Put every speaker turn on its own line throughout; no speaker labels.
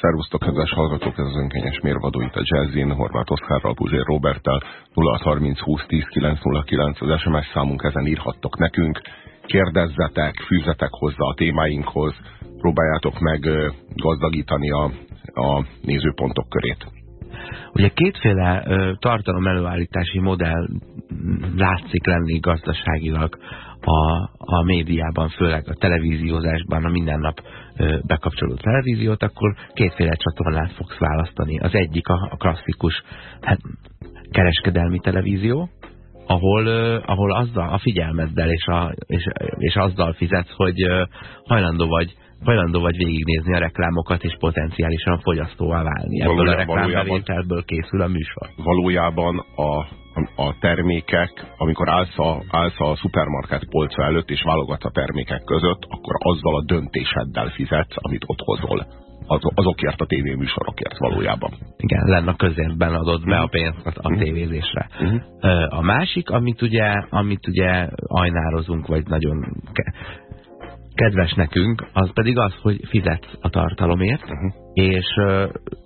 Szervusztok, kedves hallgatók, ez az önkényes mérvadó itt a Jazzin, Horváth Oszkárral, Puzsér Roberttel, 0630 20 10 909 az SMS számunk, ezen írhattok nekünk, kérdezzetek, fűzetek hozzá a témáinkhoz, próbáljátok meg gazdagítani a, a nézőpontok körét.
Ugye kétféle tartalom előállítási modell látszik lenni gazdaságilag a, a médiában, főleg a televíziózásban, a minden nap bekapcsoló televíziót, akkor kétféle csatornát fogsz választani. Az egyik a, klasszikus hát, kereskedelmi televízió, ahol, ahol azzal a figyelmeddel és, a, és, és azzal fizetsz, hogy hajlandó vagy hajlandó vagy végignézni a reklámokat, és potenciálisan fogyasztóvá válni. Ebből valójában, a reklámbevételből készül a műsor.
Valójában a a termékek, amikor állsz a, állsz a szupermarket polca előtt, és válogatsz a termékek között, akkor azzal a döntéseddel fizetsz, amit ott hozol. Az, azokért a tévéműsorokért valójában.
Igen, lenne a közértben adod be a mhm. pénzt a mhm. tévézésre. Uh mhm. -huh. A másik, amit ugye, amit ugye ajnározunk, vagy nagyon kedves nekünk, az pedig az, hogy fizetsz a tartalomért, uh -huh. és,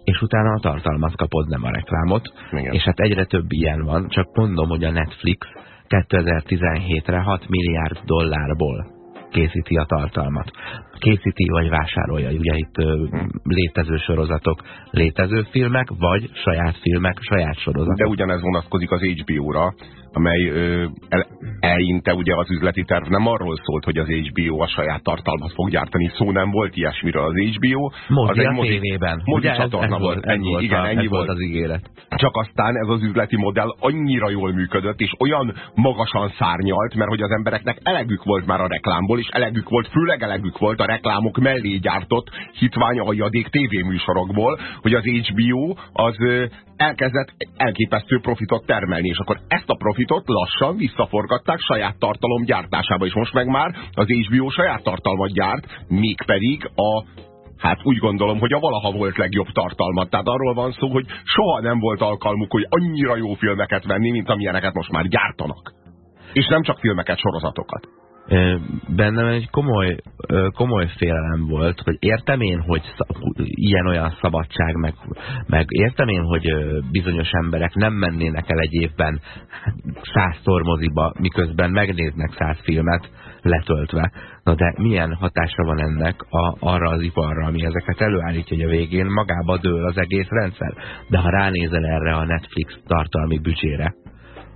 és utána a tartalmat kapod, nem a reklámot. Igen. És hát egyre több ilyen van, csak mondom, hogy a Netflix 2017-re 6 milliárd dollárból készíti a tartalmat. Készíti vagy vásárolja, ugye itt hmm. létező sorozatok, létező filmek, vagy saját filmek, saját sorozatok.
De ugyanez vonatkozik az HBO-ra, amely ö, el, eleinte ugye az üzleti terv nem arról szólt, hogy az HBO a saját tartalmat fog gyártani, szó nem volt ilyesmiről az HBO.
Mozi az egy mozi, tévében.
Mozi ugye csatorna ez, ez volt, ennyi, volt igen, a, ennyi volt.
az ígéret.
Csak aztán ez az üzleti modell annyira jól működött, és olyan magasan szárnyalt, mert hogy az embereknek elegük volt már a reklámból, és elegük volt, főleg elegük volt a reklámok mellé gyártott hitvány aljadék tévéműsorokból, hogy az HBO az elkezdett elképesztő profitot termelni, és akkor ezt a profitot lassan visszaforgatták saját tartalom gyártásába, és most meg már az HBO saját tartalmat gyárt, mégpedig a Hát úgy gondolom, hogy a valaha volt legjobb tartalmat. Tehát arról van szó, hogy soha nem volt alkalmuk, hogy annyira jó filmeket venni, mint amilyeneket most már gyártanak. És nem csak filmeket, sorozatokat
bennem egy komoly, komoly félelem volt, hogy értem én, hogy ilyen-olyan szabadság, meg, meg értem én, hogy bizonyos emberek nem mennének el egy évben százszor moziba, miközben megnéznek száz filmet letöltve. Na de milyen hatása van ennek a, arra az iparra, ami ezeket előállítja, hogy a végén magába dől az egész rendszer. De ha ránézel erre a Netflix tartalmi büdzsére,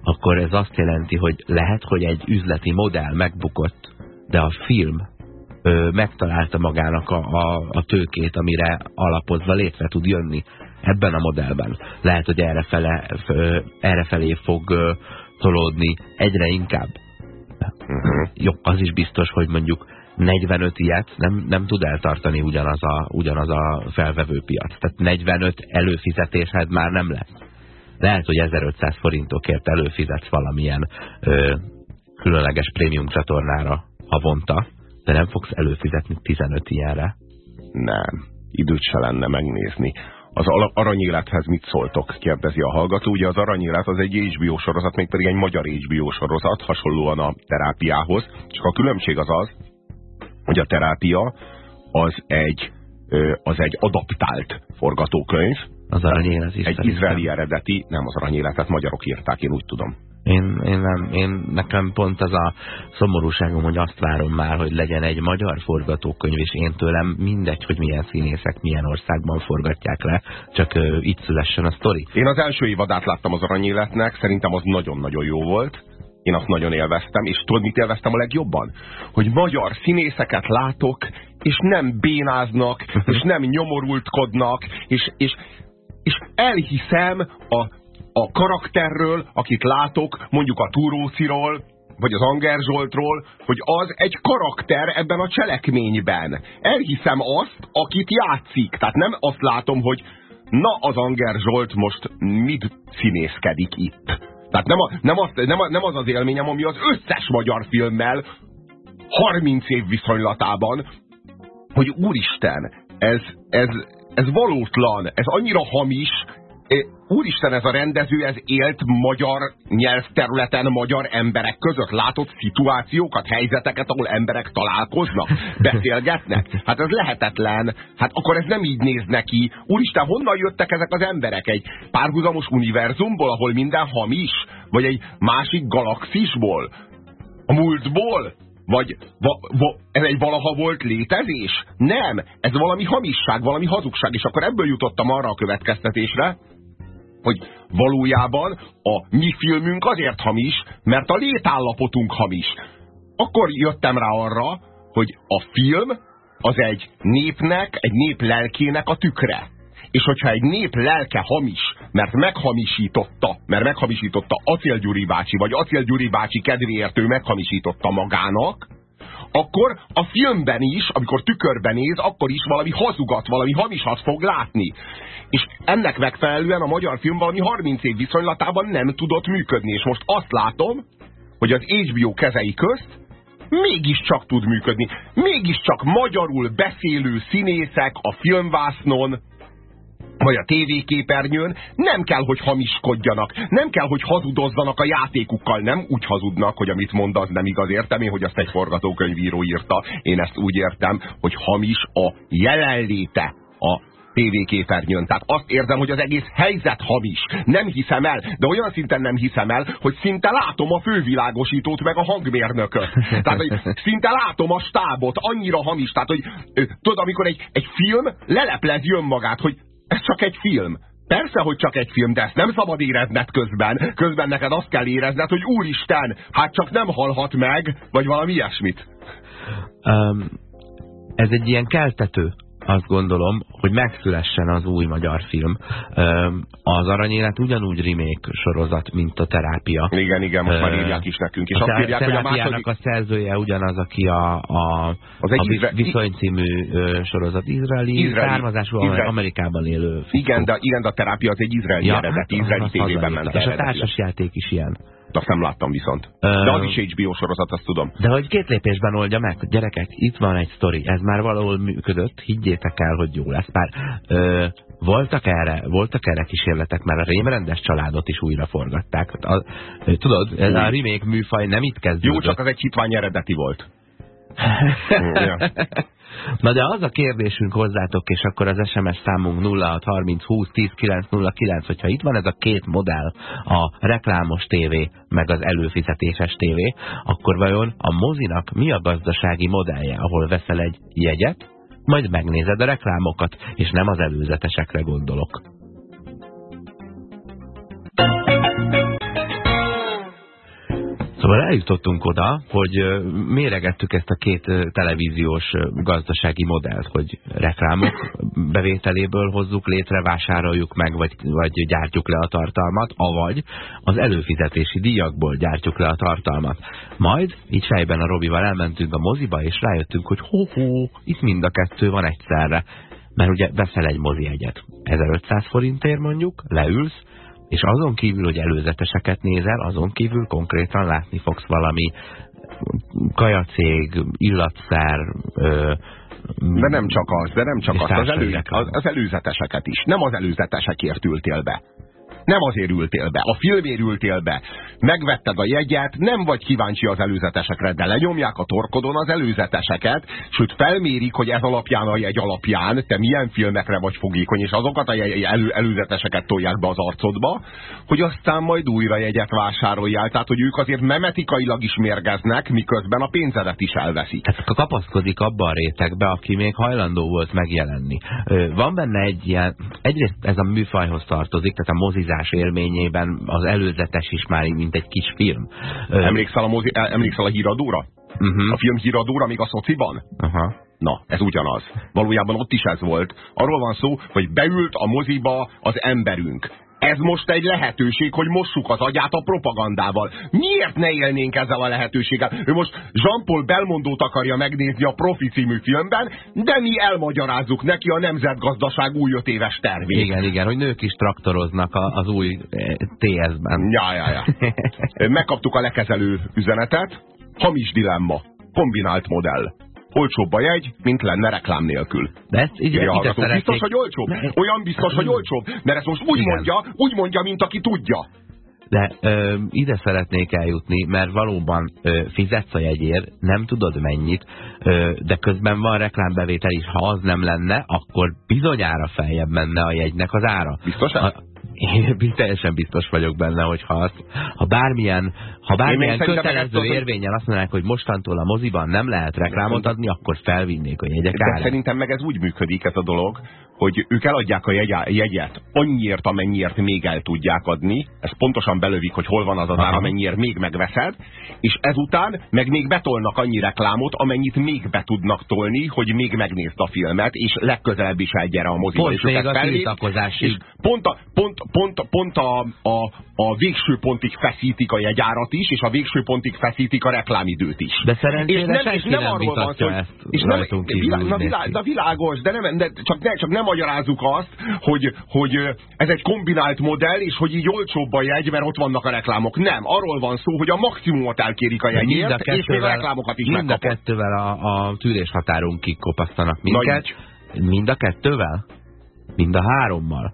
akkor ez azt jelenti, hogy lehet, hogy egy üzleti modell megbukott, de a film ö, megtalálta magának a, a, a tőkét, amire alapozva létre tud jönni ebben a modellben. Lehet, hogy errefele, errefelé fog ö, tolódni egyre inkább. Uh mhm. -huh. Jó, az is biztos, hogy mondjuk 45 ilyet nem, nem tud eltartani ugyanaz a, ugyanaz a felvevő piac. Tehát 45 előfizetésed már nem lesz. Lehet, hogy 1500 forintokért előfizetsz valamilyen ö, különleges prémium csatornára havonta, de nem fogsz előfizetni 15 ilyenre.
Nem, időt se lenne megnézni. Az aranyélethez mit szóltok? kérdezi a hallgató. Ugye az aranyélet az egy HBO sorozat, még pedig egy magyar HBO sorozat, hasonlóan a terápiához. Csak a különbség az az, hogy a terápia az egy, az egy adaptált forgatókönyv,
az aranyélet is.
Egy izraeli eredeti, nem az aranyéletet magyarok írták, én úgy tudom.
Én, én nem, én nekem pont az a szomorúságom, hogy azt várom már, hogy legyen egy magyar forgatókönyv, és én tőlem mindegy, hogy milyen színészek milyen országban forgatják le, csak uh, itt szülessen a sztori.
Én az első évadát láttam az aranyéletnek, szerintem az nagyon-nagyon jó volt. Én azt nagyon élveztem, és tudod, mit élveztem a legjobban? Hogy magyar színészeket látok, és nem bénáznak, és nem nyomorultkodnak, és, és és elhiszem a, a karakterről, akit látok, mondjuk a Túróciról, vagy az Anger Zsoltról, hogy az egy karakter ebben a cselekményben. Elhiszem azt, akit játszik. Tehát nem azt látom, hogy na az Anger Zsolt most mit színészkedik itt. Tehát nem, a, nem, az, nem, a, nem az az élményem, ami az összes magyar filmmel 30 év viszonylatában, hogy úristen, ez, ez, ez valótlan, ez annyira hamis, úristen, ez a rendező, ez élt magyar nyelvterületen magyar emberek között. Látott szituációkat, helyzeteket, ahol emberek találkoznak, beszélgetnek? Hát ez lehetetlen. Hát akkor ez nem így néz neki. Úristen, honnan jöttek ezek az emberek? Egy párhuzamos univerzumból, ahol minden hamis? Vagy egy másik galaxisból? A múltból? Vagy va, va, ez egy valaha volt létezés? Nem, ez valami hamisság, valami hazugság, és akkor ebből jutottam arra a következtetésre, hogy valójában a mi filmünk azért hamis, mert a létállapotunk hamis. Akkor jöttem rá arra, hogy a film az egy népnek, egy nép lelkének a tükre. És hogyha egy nép lelke hamis, mert meghamisította, mert meghamisította Acél Gyuri bácsi, vagy Acél Gyuri bácsi kedvéért ő meghamisította magának, akkor a filmben is, amikor tükörben néz, akkor is valami hazugat, valami hamisat fog látni. És ennek megfelelően a magyar film valami 30 év viszonylatában nem tudott működni. És most azt látom, hogy az HBO kezei közt mégiscsak tud működni. Mégiscsak magyarul beszélő színészek a filmvásznon, vagy a tévéképernyőn nem kell, hogy hamiskodjanak, nem kell, hogy hazudozzanak a játékukkal, nem úgy hazudnak, hogy amit mond, az nem igaz. Értem én, hogy azt egy forgatókönyvíró írta. Én ezt úgy értem, hogy hamis a jelenléte a tévéképernyőn. Tehát azt érzem, hogy az egész helyzet hamis. Nem hiszem el, de olyan szinten nem hiszem el, hogy szinte látom a fővilágosítót meg a hangmérnököt. Tehát, hogy szinte látom a stábot, annyira hamis. Tehát, hogy tudod, amikor egy, egy film leleplezi önmagát, hogy ez csak egy film. Persze, hogy csak egy film, de ezt nem szabad érezned közben. Közben neked azt kell érezned, hogy úristen, hát csak nem halhat meg, vagy valami ilyesmit.
Um, ez egy ilyen keltető azt gondolom, hogy megszülessen az új magyar film. Az Aranyélet ugyanúgy remake sorozat, mint a terápia.
Igen, igen, most már írják is nekünk. És
a azt írják, hogy a második... a szerzője ugyanaz, aki a, a, az egy a izra... Viszony című sorozat. Izraeli, izraeli származású izraeli. Amerikában élő.
Igen de, igen, de a terápia az egy izraeli ja, eredet, hát, izraeli tévében ment.
És a társasjáték is ilyen
azt nem láttam viszont. De az is HBO sorozat, azt tudom.
De hogy két lépésben oldja meg, gyerekek, itt van egy sztori, ez már valahol működött, higgyétek el, hogy jó lesz. Már ö, voltak erre, voltak erre kísérletek, mert a rémrendes családot is újra forgatták. A, tudod, ez a remake műfaj nem itt kezdődött.
Jó, csak az egy hitvány eredeti volt.
ja. Na de az a kérdésünk hozzátok, és akkor az SMS számunk 0630 20 10 909, hogyha itt van ez a két modell, a reklámos tévé, meg az előfizetéses tévé, akkor vajon a mozinak mi a gazdasági modellje, ahol veszel egy jegyet, majd megnézed a reklámokat, és nem az előzetesekre gondolok. Szóval eljutottunk oda, hogy méregettük ezt a két televíziós gazdasági modellt, hogy reklámok bevételéből hozzuk létre, vásároljuk meg, vagy, vagy gyártjuk le a tartalmat, avagy az előfizetési díjakból gyártjuk le a tartalmat. Majd így fejben a Robival elmentünk a moziba, és rájöttünk, hogy hó-hó, itt mind a kettő van egyszerre. Mert ugye veszel egy mozi egyet. 1500 forintért mondjuk, leülsz, és azon kívül, hogy előzeteseket nézel, azon kívül konkrétan látni fogsz valami kajacég, illatszer, ö,
de nem csak az, de nem csak az, az, elő, az, az előzeteseket is. Nem az előzetesekért ültél be. Nem azért ültél be, a filmért ültél be. Megvetted a jegyet, nem vagy kíváncsi az előzetesekre, de lenyomják a torkodon az előzeteseket, sőt felmérik, hogy ez alapján a jegy alapján te milyen filmekre vagy fogékony, és azokat a elő, előzeteseket tolják be az arcodba, hogy aztán majd újra jegyet vásároljál. Tehát, hogy ők azért memetikailag is mérgeznek, miközben a pénzedet is elveszik.
Tehát kapaszkodik abban a rétegbe, aki még hajlandó volt megjelenni. Van benne egy ilyen, egyrészt ez a műfajhoz tartozik, tehát a mozizás mozgás élményében az előzetes is már mint egy kis film.
Emlékszel a, mozi, emlékszel a híradóra? Uh mhm. -huh. A film híradóra még a szociban? Uh -huh. Na, ez ugyanaz. Valójában ott is ez volt. Arról van szó, hogy beült a moziba az emberünk ez most egy lehetőség, hogy mossuk az agyát a propagandával. Miért ne élnénk ezzel a lehetőséggel? Ő most Jean-Paul Belmondót akarja megnézni a Profi című filmben, de mi elmagyarázzuk neki a nemzetgazdaság új öt éves tervét.
Igen, igen, hogy nők is traktoroznak az új eh, TS-ben.
Ja, ja, ja. Megkaptuk a lekezelő üzenetet. Hamis dilemma. Kombinált modell olcsóbb a jegy, mint lenne reklám nélkül.
De ezt így,
szeretnék... Biztos, hogy olcsóbb? Ne. Olyan biztos, hogy olcsóbb? Mert ezt most úgy mondja, úgy mondja, mint aki tudja.
De ö, ide szeretnék eljutni, mert valóban ö, fizetsz a jegyért, nem tudod mennyit, ö, de közben van reklámbevétel is. Ha az nem lenne, akkor bizonyára feljebb menne a jegynek az ára.
Biztos? A,
én teljesen biztos vagyok benne, hogy ha, azt, ha bármilyen, ha bármilyen kötelező érvényen azt mondanák, hogy mostantól a moziban nem lehet reklámot adni, akkor felvinnék a jegyek
De szerintem meg ez úgy működik ez a dolog, hogy ők eladják a jegyet annyiért, amennyiért még el tudják adni, ez pontosan belövik, hogy hol van az az ár, amennyiért még megveszed, és ezután meg még betolnak annyi reklámot, amennyit még be tudnak tolni, hogy még megnézd a filmet, és legközelebb is elgyere a moziba.
Pont még a tiltakozásig.
Pont, a, pont, pont, pont a, a, a végső pontig feszítik a jegyárat is, és a végső pontig feszítik a reklámidőt is.
De szerencsére és nem, és nem, nem arról van szó, és nem,
világ, na, világ, na világos, de, nem, de csak, ne, csak nem magyarázzuk azt, hogy, hogy ez egy kombinált modell, és hogy így olcsóbb a jegy, mert ott vannak a reklámok. Nem, arról van szó, hogy a maximumot elkérik a jegyért, a és még a reklámokat is
Mind a kettővel a, a tűréshatárunkig kopasztanak minket. Mind a kettővel? Mind a hárommal?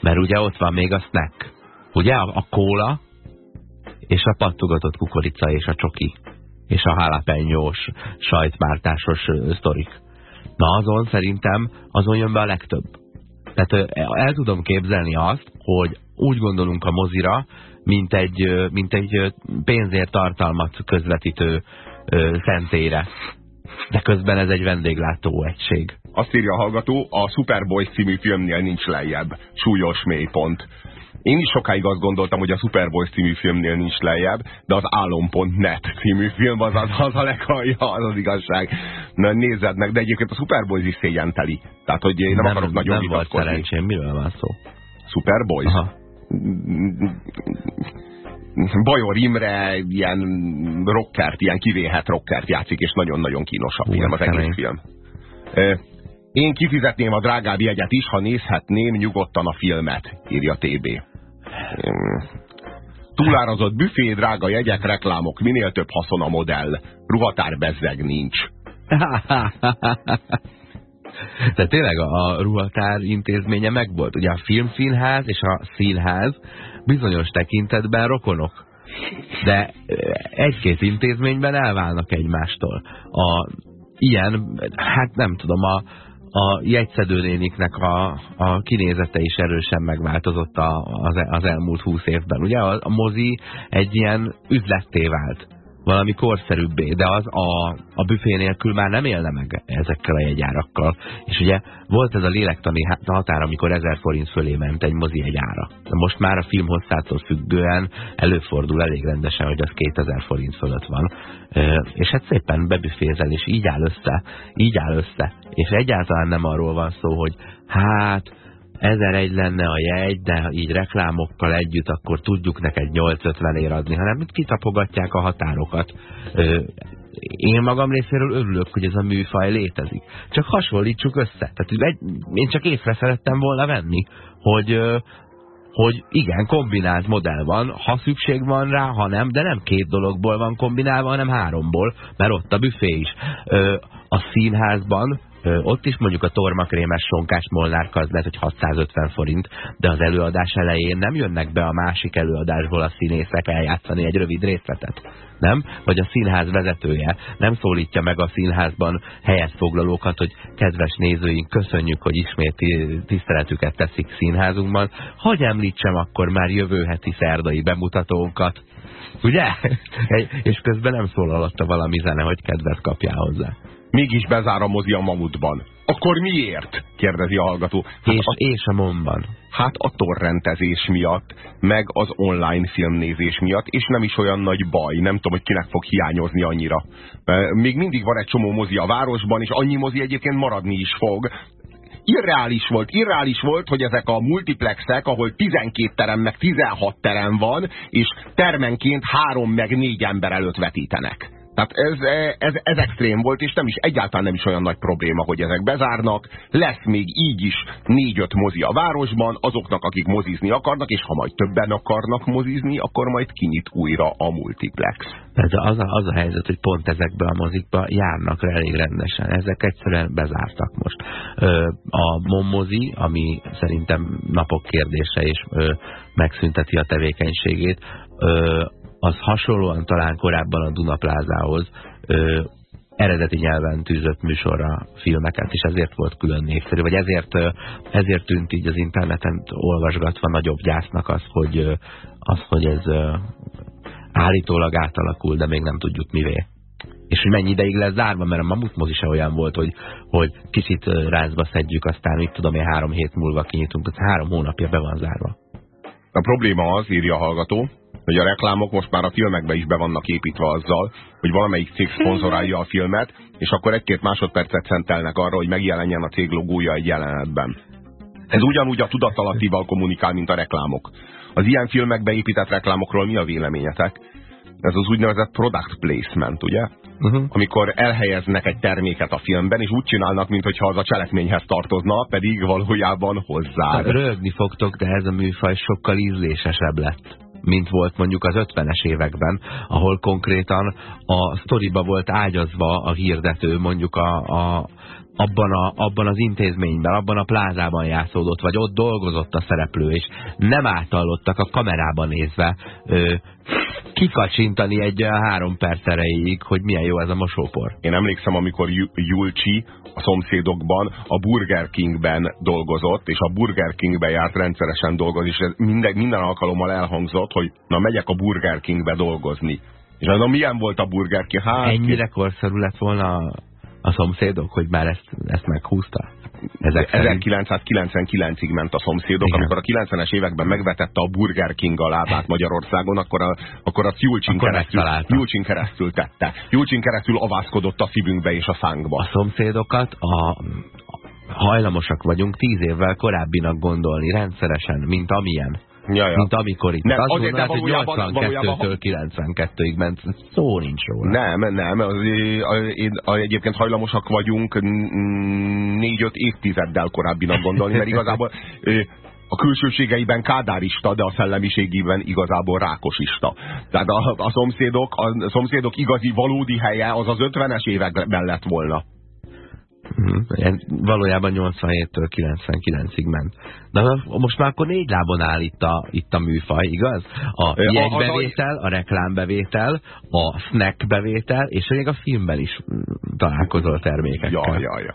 Mert ugye ott van még a snack. Ugye a, a kóla, és a pattogatott kukorica, és a csoki, és a halapenyós, sajtmártásos sztorik. Na azon szerintem azon jön be a legtöbb. Tehát el tudom képzelni azt, hogy úgy gondolunk a mozira, mint egy, mint egy pénzért tartalmat közvetítő szentére. De közben ez egy vendéglátó egység.
Azt írja a hallgató, a Superboy című filmnél nincs lejjebb. Súlyos mélypont. Én is sokáig azt gondoltam, hogy a Superboy című filmnél nincs lejjebb, de az álom.net című film az az, az a legalja, az az igazság. Na, nézzed meg, de egyébként a Superboy is szégyenteli. Tehát, hogy én nem, nem akarok nagyon
Nem volt szerencsém, miről van szó?
Superboy? Aha. Bajor Imre ilyen rockert, ilyen kivéhet rockert játszik, és nagyon-nagyon kínos a film, az egész film. Én kifizetném a drágább jegyet is, ha nézhetném nyugodtan a filmet, írja TB. Túlárazott büfé, drága jegyek, reklámok, minél több haszon a modell. Ruhatár bezzeg nincs.
De tényleg a ruhatár intézménye megvolt. Ugye a filmszínház és a színház bizonyos tekintetben rokonok. De egy-két intézményben elválnak egymástól. A ilyen, hát nem tudom, a, a jegyszedőnéniknek a, a kinézete is erősen megváltozott a, az, az elmúlt húsz évben. Ugye a, a mozi egy ilyen üzletté vált valami korszerűbbé, de az a, a büfé nélkül már nem élne meg ezekkel a jegyárakkal. És ugye volt ez a lélektani határ, amikor 1000 forint fölé ment egy mozi jegyára. De most már a film hosszától függően előfordul elég rendesen, hogy az 2000 forint fölött van. És hát szépen bebüfézel, és így áll össze, így áll össze. És egyáltalán nem arról van szó, hogy hát egy lenne a jegy, de így reklámokkal együtt, akkor tudjuk neked 850 ér adni, hanem kitapogatják a határokat. Én magam részéről örülök, hogy ez a műfaj létezik. Csak hasonlítsuk össze. Tehát én csak észre szerettem volna venni, hogy, hogy igen, kombinált modell van, ha szükség van rá, ha nem, de nem két dologból van kombinálva, hanem háromból, mert ott a büfé is. A színházban ott is mondjuk a tormakrémes sonkás molnárka az lehet, hogy 650 forint, de az előadás elején nem jönnek be a másik előadásból a színészek eljátszani egy rövid részletet. Nem? Vagy a színház vezetője nem szólítja meg a színházban helyet foglalókat, hogy kedves nézőink, köszönjük, hogy ismét tiszteletüket teszik színházunkban. Hogy említsem akkor már jövő heti szerdai bemutatónkat. Ugye? És közben nem szól alatta valami zene, hogy kedvet kapjál hozzá
mégis bezár a mozi a mamutban. Akkor miért? kérdezi a hallgató.
Hát és, a, és a momban.
Hát a torrentezés miatt, meg az online filmnézés miatt, és nem is olyan nagy baj. Nem tudom, hogy kinek fog hiányozni annyira. Még mindig van egy csomó mozi a városban, és annyi mozi egyébként maradni is fog. Irreális volt, irreális volt, hogy ezek a multiplexek, ahol 12 terem, meg 16 terem van, és termenként három meg négy ember előtt vetítenek Tehát ez, ez, ez extrém volt, és nem is egyáltalán nem is olyan nagy probléma, hogy ezek bezárnak. Lesz még így is négy-öt mozi a városban, azoknak, akik mozizni akarnak, és ha majd többen akarnak mozizni, akkor majd kinyit újra a multiplex.
Ez az a, az a helyzet, hogy pont ezekbe a mozikba járnak elég rendesen. Ezek egyszerűen bezártak most. A Mommozi, ami szerintem napok kérdése, és megszünteti a tevékenységét, az hasonlóan talán korábban a Dunaplázához ö, eredeti nyelven tűzött műsorra filmeket, és ezért volt külön népszerű, vagy ezért, ezért tűnt így az interneten olvasgatva nagyobb gyásznak az, hogy, az, hogy ez állítólag átalakul, de még nem tudjuk mivé. És hogy mennyi ideig lesz zárva, mert a Mamut se olyan volt, hogy, hogy kicsit rázba szedjük, aztán mit tudom én három hét múlva kinyitunk, az három hónapja be van zárva.
A probléma az, írja a hallgató, hogy a reklámok most már a filmekbe is be vannak építve azzal, hogy valamelyik cég szponzorálja a filmet, és akkor egy-két másodpercet szentelnek arra, hogy megjelenjen a cég logója egy jelenetben. Ez ugyanúgy a tudatalattival kommunikál, mint a reklámok. Az ilyen filmekbe épített reklámokról mi a véleményetek? Ez az úgynevezett product placement, ugye? Uh -huh. Amikor elhelyeznek egy terméket a filmben, és úgy csinálnak, mintha az a cselekményhez tartozna, pedig valójában hozzá. Hát
rögni fogtok, de ez a műfaj sokkal ízlésesebb lett mint volt mondjuk az 50-es években, ahol konkrétan a sztoriba volt ágyazva a hirdető, mondjuk a, a, abban, a, abban az intézményben, abban a plázában játszódott, vagy ott dolgozott a szereplő, és nem átallottak a kamerában nézve ö, kikacsintani egy három perc erejéig, hogy milyen jó ez a mosópor.
Én emlékszem, amikor Julcsi a szomszédokban a Burger Kingben dolgozott, és a Burger Kingben járt rendszeresen dolgozni, és ez minden, minden alkalommal elhangzott, hogy na megyek a Burger Kingbe dolgozni. És azon milyen volt a Burger King?
Hát, Ennyire korszerű lett volna a szomszédok, hogy már ezt, ezt meghúzta?
Ezek 1999-ig ment a szomszédok, Igen. amikor a 90-es években megvetette a Burger King a lábát Magyarországon, akkor, a, akkor a Julcsin keresztül, Julcsin keresztül tette. Julcsin keresztül avászkodott a szívünkbe és a szánkba.
A szomszédokat a, hajlamosak vagyunk tíz évvel korábbinak gondolni rendszeresen, mint amilyen. Ja, ja. Mint amikor itt. Nem, az azért, mondod, hogy 82-től 92-ig ment, szó nincs róla.
Nem, nem, az, egyébként hajlamosak vagyunk négy-öt évtizeddel korábbinak gondolni, mert igazából a külsőségeiben kádárista, de a szellemiségében igazából rákosista. Tehát a, a, szomszédok, a szomszédok igazi, valódi helye az az 50-es években lett volna.
Uh-huh. Valójában 87-től 99-ig ment. De most már akkor négy lábon áll itt a, itt a műfaj, igaz? A jegybevétel, a reklámbevétel, a snack bevétel, és még a filmben is mm, találkozol termékekkel.
Ja, ja, ja.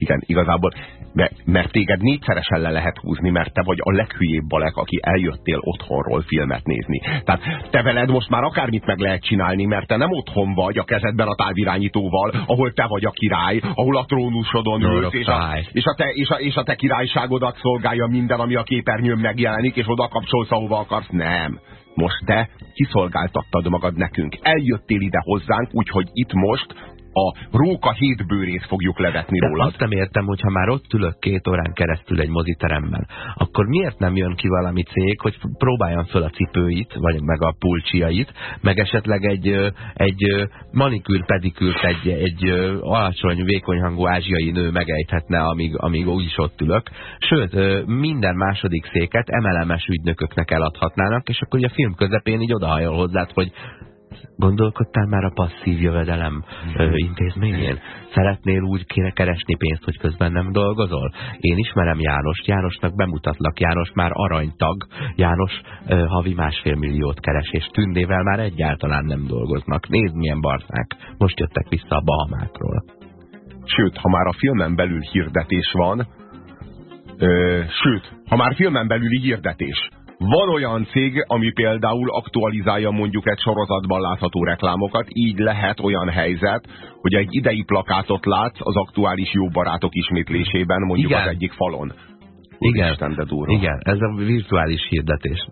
Igen, igazából mert, mert téged négyszeresen le lehet húzni, mert te vagy a leghülyébb balek, aki eljöttél otthonról filmet nézni. Tehát te veled most már akármit meg lehet csinálni, mert te nem otthon vagy a kezedben a távirányítóval, ahol te vagy a király, ahol a trónusodon ülsz, és a, és, a te, és, a, és a te királyságodat szolgálja minden, ami a képernyőn megjelenik, és oda kapcsolsz, ahova akarsz. Nem. Most te kiszolgáltattad magad nekünk. Eljöttél ide hozzánk, úgyhogy itt most a róka hétbőrét fogjuk levetni
De
rólad.
azt nem értem, hogy ha már ott ülök két órán keresztül egy moziteremben, akkor miért nem jön ki valami cég, hogy próbáljon föl a cipőit, vagy meg a pulcsiait, meg esetleg egy, egy manikűr pedikűrt egy, egy alacsony, vékony hangú ázsiai nő megejthetne, amíg, amíg úgyis ott ülök. Sőt, minden második széket emelemes ügynököknek eladhatnának, és akkor ugye a film közepén így odahajol hozzád, hogy Gondolkodtál már a passzív jövedelem ö, intézményén? Szeretnél úgy kéne keresni pénzt, hogy közben nem dolgozol? Én ismerem Jánost, Jánosnak bemutatlak, János már aranytag, János ö, havi másfél milliót keres, és tündével már egyáltalán nem dolgoznak. Nézd milyen barták, most jöttek vissza a Bahamákról.
Sőt, ha már a filmen belül hirdetés van, ö, sőt, ha már filmen belüli hirdetés, van olyan cég, ami például aktualizálja mondjuk egy sorozatban látható reklámokat, így lehet olyan helyzet, hogy egy idei plakátot látsz az aktuális jó barátok ismétlésében mondjuk Igen. az egyik falon.
Igen. Isten, de durva. Igen, ez a virtuális hirdetés.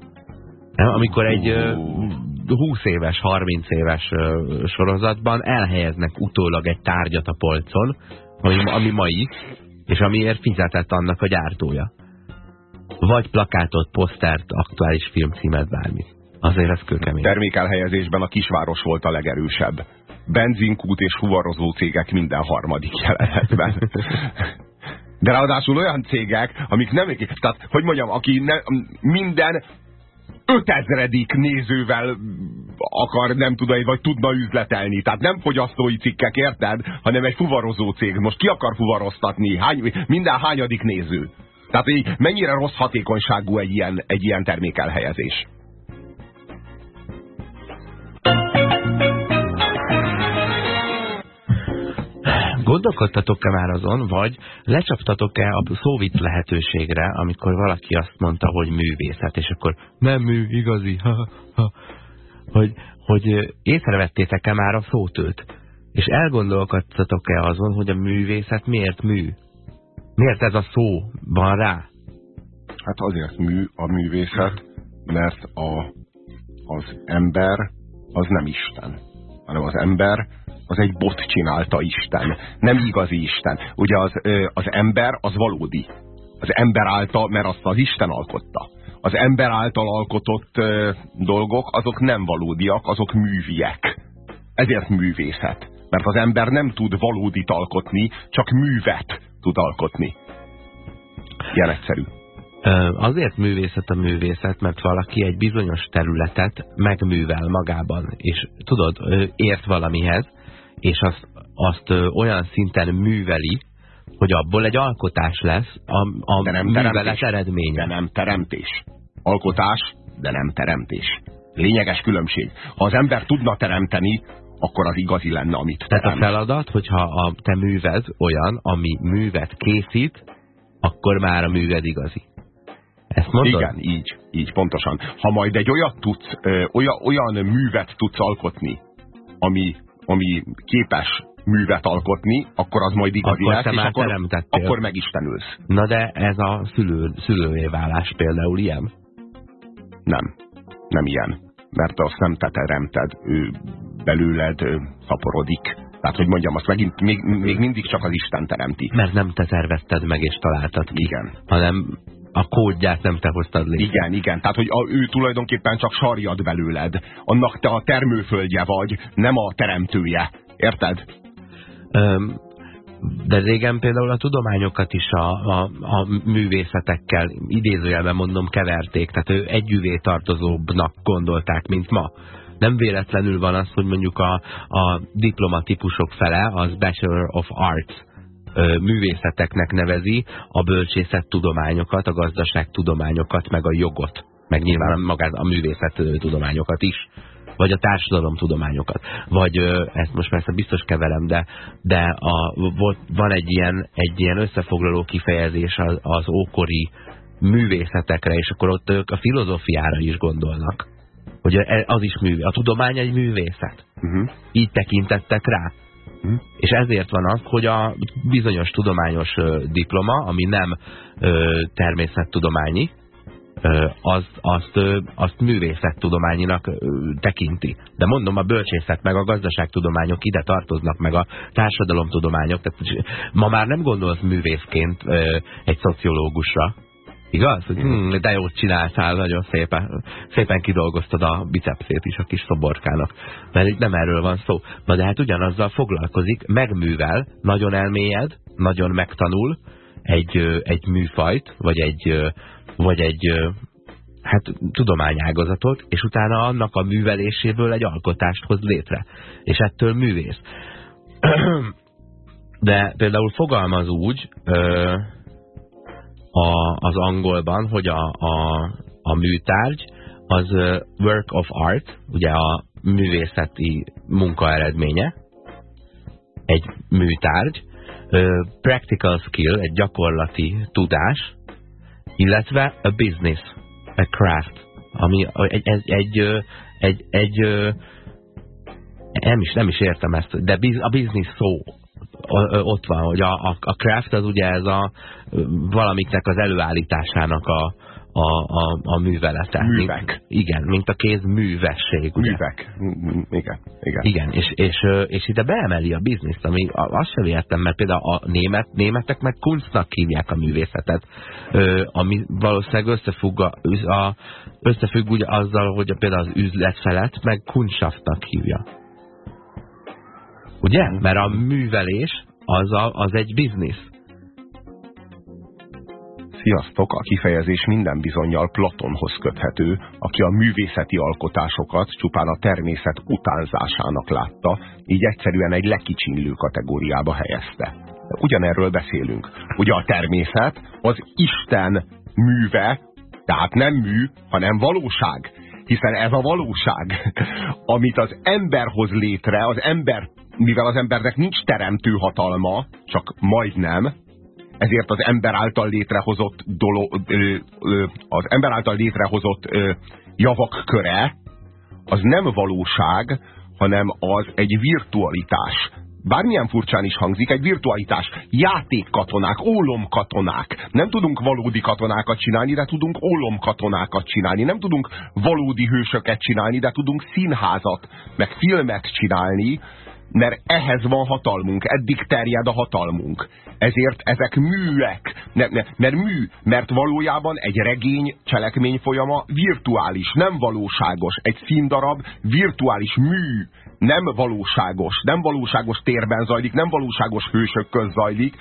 Nem? Amikor egy uh, 20 éves, 30 éves uh, sorozatban elhelyeznek utólag egy tárgyat a polcon, ami, ami mai, és amiért fizetett annak a gyártója. Vagy plakátot, posztert, aktuális filmcímet, bármi. Azért ez kőkemény.
Termékelhelyezésben a kisváros volt a legerősebb. Benzinkút és fuvarozó cégek minden harmadik jelenetben. De ráadásul olyan cégek, amik nem... Tehát, hogy mondjam, aki ne, minden ötezredik nézővel akar, nem tudom, vagy tudna üzletelni. Tehát nem fogyasztói cikkek, érted? Hanem egy fuvarozó cég. Most ki akar fuvaroztatni? Hány, minden hányadik néző? Tehát hogy mennyire rossz hatékonyságú egy ilyen, egy ilyen termékelhelyezés.
Gondolkodtatok-e már azon, vagy lecsaptatok-e a szóvic lehetőségre, amikor valaki azt mondta, hogy művészet, és akkor nem mű, igazi, ha, ha, hogy, hogy észrevettétek-e már a szótőt, és elgondolkodtatok-e azon, hogy a művészet miért mű? Miért ez a szó van rá?
Hát azért mű a művészet, mert a, az ember az nem Isten, hanem az ember az egy bot csinálta Isten, nem igazi Isten. Ugye az, az ember az valódi. Az ember által, mert azt az Isten alkotta. Az ember által alkotott dolgok, azok nem valódiak, azok műviek. Ezért művészet. Mert az ember nem tud valódit alkotni, csak művet tud alkotni. Ilyen egyszerű.
Azért művészet a művészet, mert valaki egy bizonyos területet megművel magában, és tudod, ért valamihez, és azt, azt olyan szinten műveli, hogy abból egy alkotás lesz a, a de nem művelet teremtés. eredménye.
De nem teremtés. Alkotás, de nem teremtés. Lényeges különbség. Ha az ember tudna teremteni, akkor az igazi lenne, amit.
Tehát a feladat, hogyha a te műved olyan, ami művet készít, akkor már a műved igazi. Ezt mondod?
Igen, így, így, pontosan. Ha majd egy olyat tudsz, olyan, olyan művet tudsz alkotni, ami ami képes művet alkotni, akkor az majd igazi
akkor
lesz, és akkor, akkor megistenülsz.
Na de ez a szülő, szülővé válás például ilyen?
Nem. Nem ilyen. Mert azt nem te teremted, ő belőled szaporodik. Tehát, hogy mondjam, azt megint még, még mindig csak az Isten teremti.
Mert nem te tervezted meg és találtad ki.
Igen.
Hanem a kódját nem te hoztad létre.
Igen, igen. Tehát, hogy a, ő tulajdonképpen csak sarjad belőled. Annak te a termőföldje vagy, nem a teremtője. Érted?
Um, de régen például a tudományokat is a, a, a művészetekkel, idézőjelben mondom, keverték. Tehát ő együvé tartozóbbnak gondolták, mint ma. Nem véletlenül van az, hogy mondjuk a, a diplomatípusok fele az Bachelor of Arts művészeteknek nevezi a bölcsészettudományokat, a gazdaságtudományokat, meg a jogot. Meg nyilván magát a művészettudományokat is vagy a társadalomtudományokat. Vagy ezt most persze biztos keverem, de, de a, volt, van egy ilyen, egy ilyen összefoglaló kifejezés az, az ókori művészetekre, és akkor ott ők a filozófiára is gondolnak. Hogy az is művé. A tudomány egy művészet. Uh -huh. Így tekintettek rá. Hm? És ezért van az, hogy a bizonyos tudományos diploma, ami nem természettudományi, az, azt, azt művészettudományinak tekinti. De mondom, a bölcsészet meg a gazdaságtudományok ide tartoznak, meg a társadalomtudományok. Tehát ma már nem gondolsz művészként egy szociológusra, Igaz? Hogy hm, de jót csináltál, nagyon szépen, szépen kidolgoztad a bicepszét is a kis szoborkának. Mert nem erről van szó. Na de hát ugyanazzal foglalkozik, megművel, nagyon elmélyed, nagyon megtanul egy, egy műfajt, vagy egy, vagy egy hát, tudományágazatot, és utána annak a műveléséből egy alkotást hoz létre. És ettől művész. De például fogalmaz úgy, a, az angolban, hogy a, a, a műtárgy az work of art, ugye a művészeti munka eredménye, egy műtárgy, practical skill, egy gyakorlati tudás, illetve a business, a craft, ami egy, egy, egy, egy, egy nem is, nem is értem ezt, de a business szó ott van, hogy a, a, a craft az ugye ez a valamiknek az előállításának a, a, a, a művelete.
Művek.
Mint, igen, mint a kéz művesség.
Ugye? Művek. Igen. Igen.
Igen, és, és, és ide beemeli a bizniszt, ami azt sem értem, mert például a német, németek meg kunstnak hívják a művészetet, ami valószínűleg összefügg, a, a, összefügg ugye azzal, hogy például az üzletfelet meg kunstschaftnak hívja. Ugye? Mert a művelés az, a, az egy biznisz.
Sziasztok! A kifejezés minden bizonyal Platonhoz köthető, aki a művészeti alkotásokat csupán a természet utánzásának látta, így egyszerűen egy lekicsinlő kategóriába helyezte. Ugyanerről beszélünk. Ugye a természet az Isten műve, tehát nem mű, hanem valóság. Hiszen ez a valóság, amit az ember hoz létre, az ember, mivel az embernek nincs teremtő hatalma, csak majdnem, ezért az ember által létrehozott dolo, az ember által létrehozott javak köre az nem valóság, hanem az egy virtualitás. Bármilyen furcsán is hangzik, egy virtualitás. Játékkatonák, ólomkatonák. Nem tudunk valódi katonákat csinálni, de tudunk ólomkatonákat csinálni. Nem tudunk valódi hősöket csinálni, de tudunk színházat, meg filmet csinálni, mert ehhez van hatalmunk, eddig terjed a hatalmunk. Ezért ezek műek, ne, ne, mert mű, mert valójában egy regény cselekmény folyama virtuális, nem valóságos. Egy színdarab virtuális mű, nem valóságos, nem valóságos térben zajlik, nem valóságos hősökköz zajlik.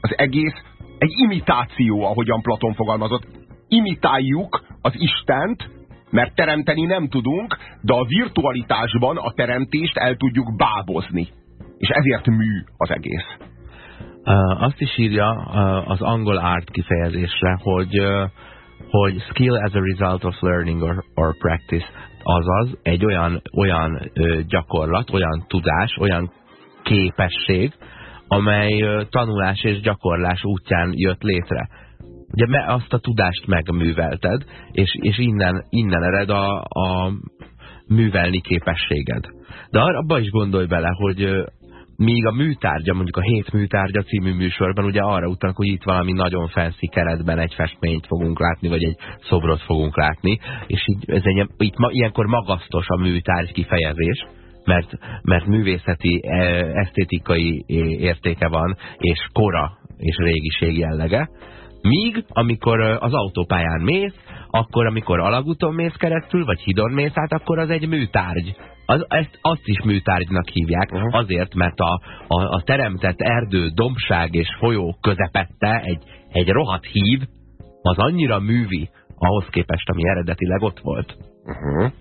Az egész egy imitáció, ahogyan Platon fogalmazott. Imitáljuk az Istent, mert teremteni nem tudunk, de a virtualitásban a teremtést el tudjuk bábozni. És ezért mű az egész.
Azt is írja az angol art kifejezésre, hogy, hogy skill as a result of learning or, or practice, azaz egy olyan, olyan gyakorlat, olyan tudás, olyan képesség, amely tanulás és gyakorlás útján jött létre ugye azt a tudást megművelted, és, és innen, innen ered a, a művelni képességed. De abba is gondolj bele, hogy míg a műtárgya, mondjuk a Hét műtárgya című műsorban ugye arra utalnak, hogy itt valami nagyon fancy keretben egy festményt fogunk látni, vagy egy szobrot fogunk látni, és így, ez egy, itt ma, ilyenkor magasztos a műtárgy kifejezés, mert, mert művészeti, e, esztétikai értéke van, és kora és régiség jellege, Míg, amikor az autópályán mész, akkor, amikor alagúton mész keresztül, vagy hidon mész át, akkor az egy műtárgy. Az, ezt, azt is műtárgynak hívják, uh -huh. azért, mert a, a, a teremtett erdő, dombság és folyó közepette egy, egy rohadt hív, az annyira művi, ahhoz képest, ami eredetileg ott volt. Uh -huh.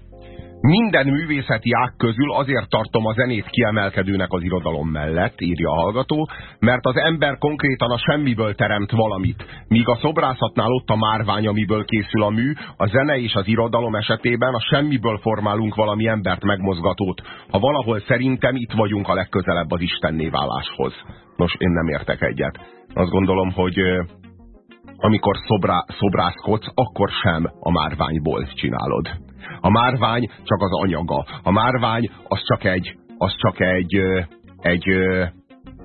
Minden művészeti ág közül azért tartom a zenét kiemelkedőnek az irodalom mellett, írja a hallgató, mert az ember konkrétan a semmiből teremt valamit. Míg a szobrászatnál ott a márvány, amiből készül a mű, a zene és az irodalom esetében a semmiből formálunk valami embert megmozgatót. Ha valahol szerintem itt vagyunk a legközelebb az Istenné váláshoz. Nos, én nem értek egyet. Azt gondolom, hogy amikor szobrá, szobrászkodsz, akkor sem a márványból csinálod. A márvány csak az anyaga. A márvány az csak egy, az csak egy, egy,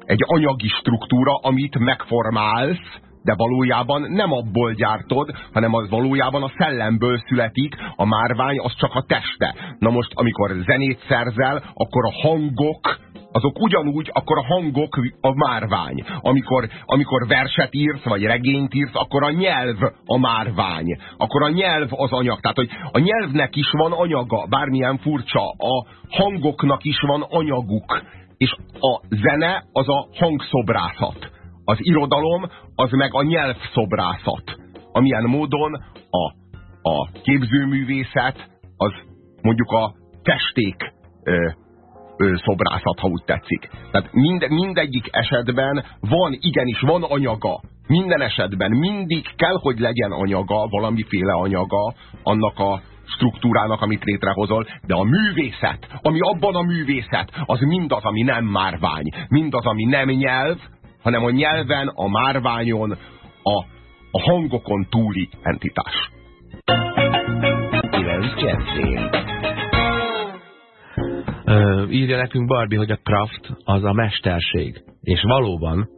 egy anyagi struktúra, amit megformálsz, de valójában nem abból gyártod, hanem az valójában a szellemből születik, a márvány az csak a teste. Na most, amikor zenét szerzel, akkor a hangok azok ugyanúgy, akkor a hangok a márvány. Amikor, amikor verset írsz, vagy regényt írsz, akkor a nyelv a márvány. Akkor a nyelv az anyag. Tehát, hogy a nyelvnek is van anyaga, bármilyen furcsa. A hangoknak is van anyaguk. És a zene az a hangszobrászat. Az irodalom az meg a nyelvszobrászat. Amilyen módon a, a képzőművészet az mondjuk a testék szobrászat, ha úgy tetszik. Tehát mind, mindegyik esetben van, igenis van anyaga. Minden esetben mindig kell, hogy legyen anyaga, valamiféle anyaga annak a struktúrának, amit létrehozol, de a művészet, ami abban a művészet, az mindaz, ami nem márvány, mindaz, ami nem nyelv, hanem a nyelven, a márványon, a, a hangokon túli entitás.
Kilenc írja nekünk Barbie, hogy a craft az a mesterség. És valóban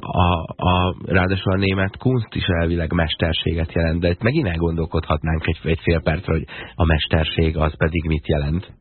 a, a, ráadásul a német kunst is elvileg mesterséget jelent, de itt megint elgondolkodhatnánk egy, egy fél percre, hogy a mesterség az pedig mit jelent.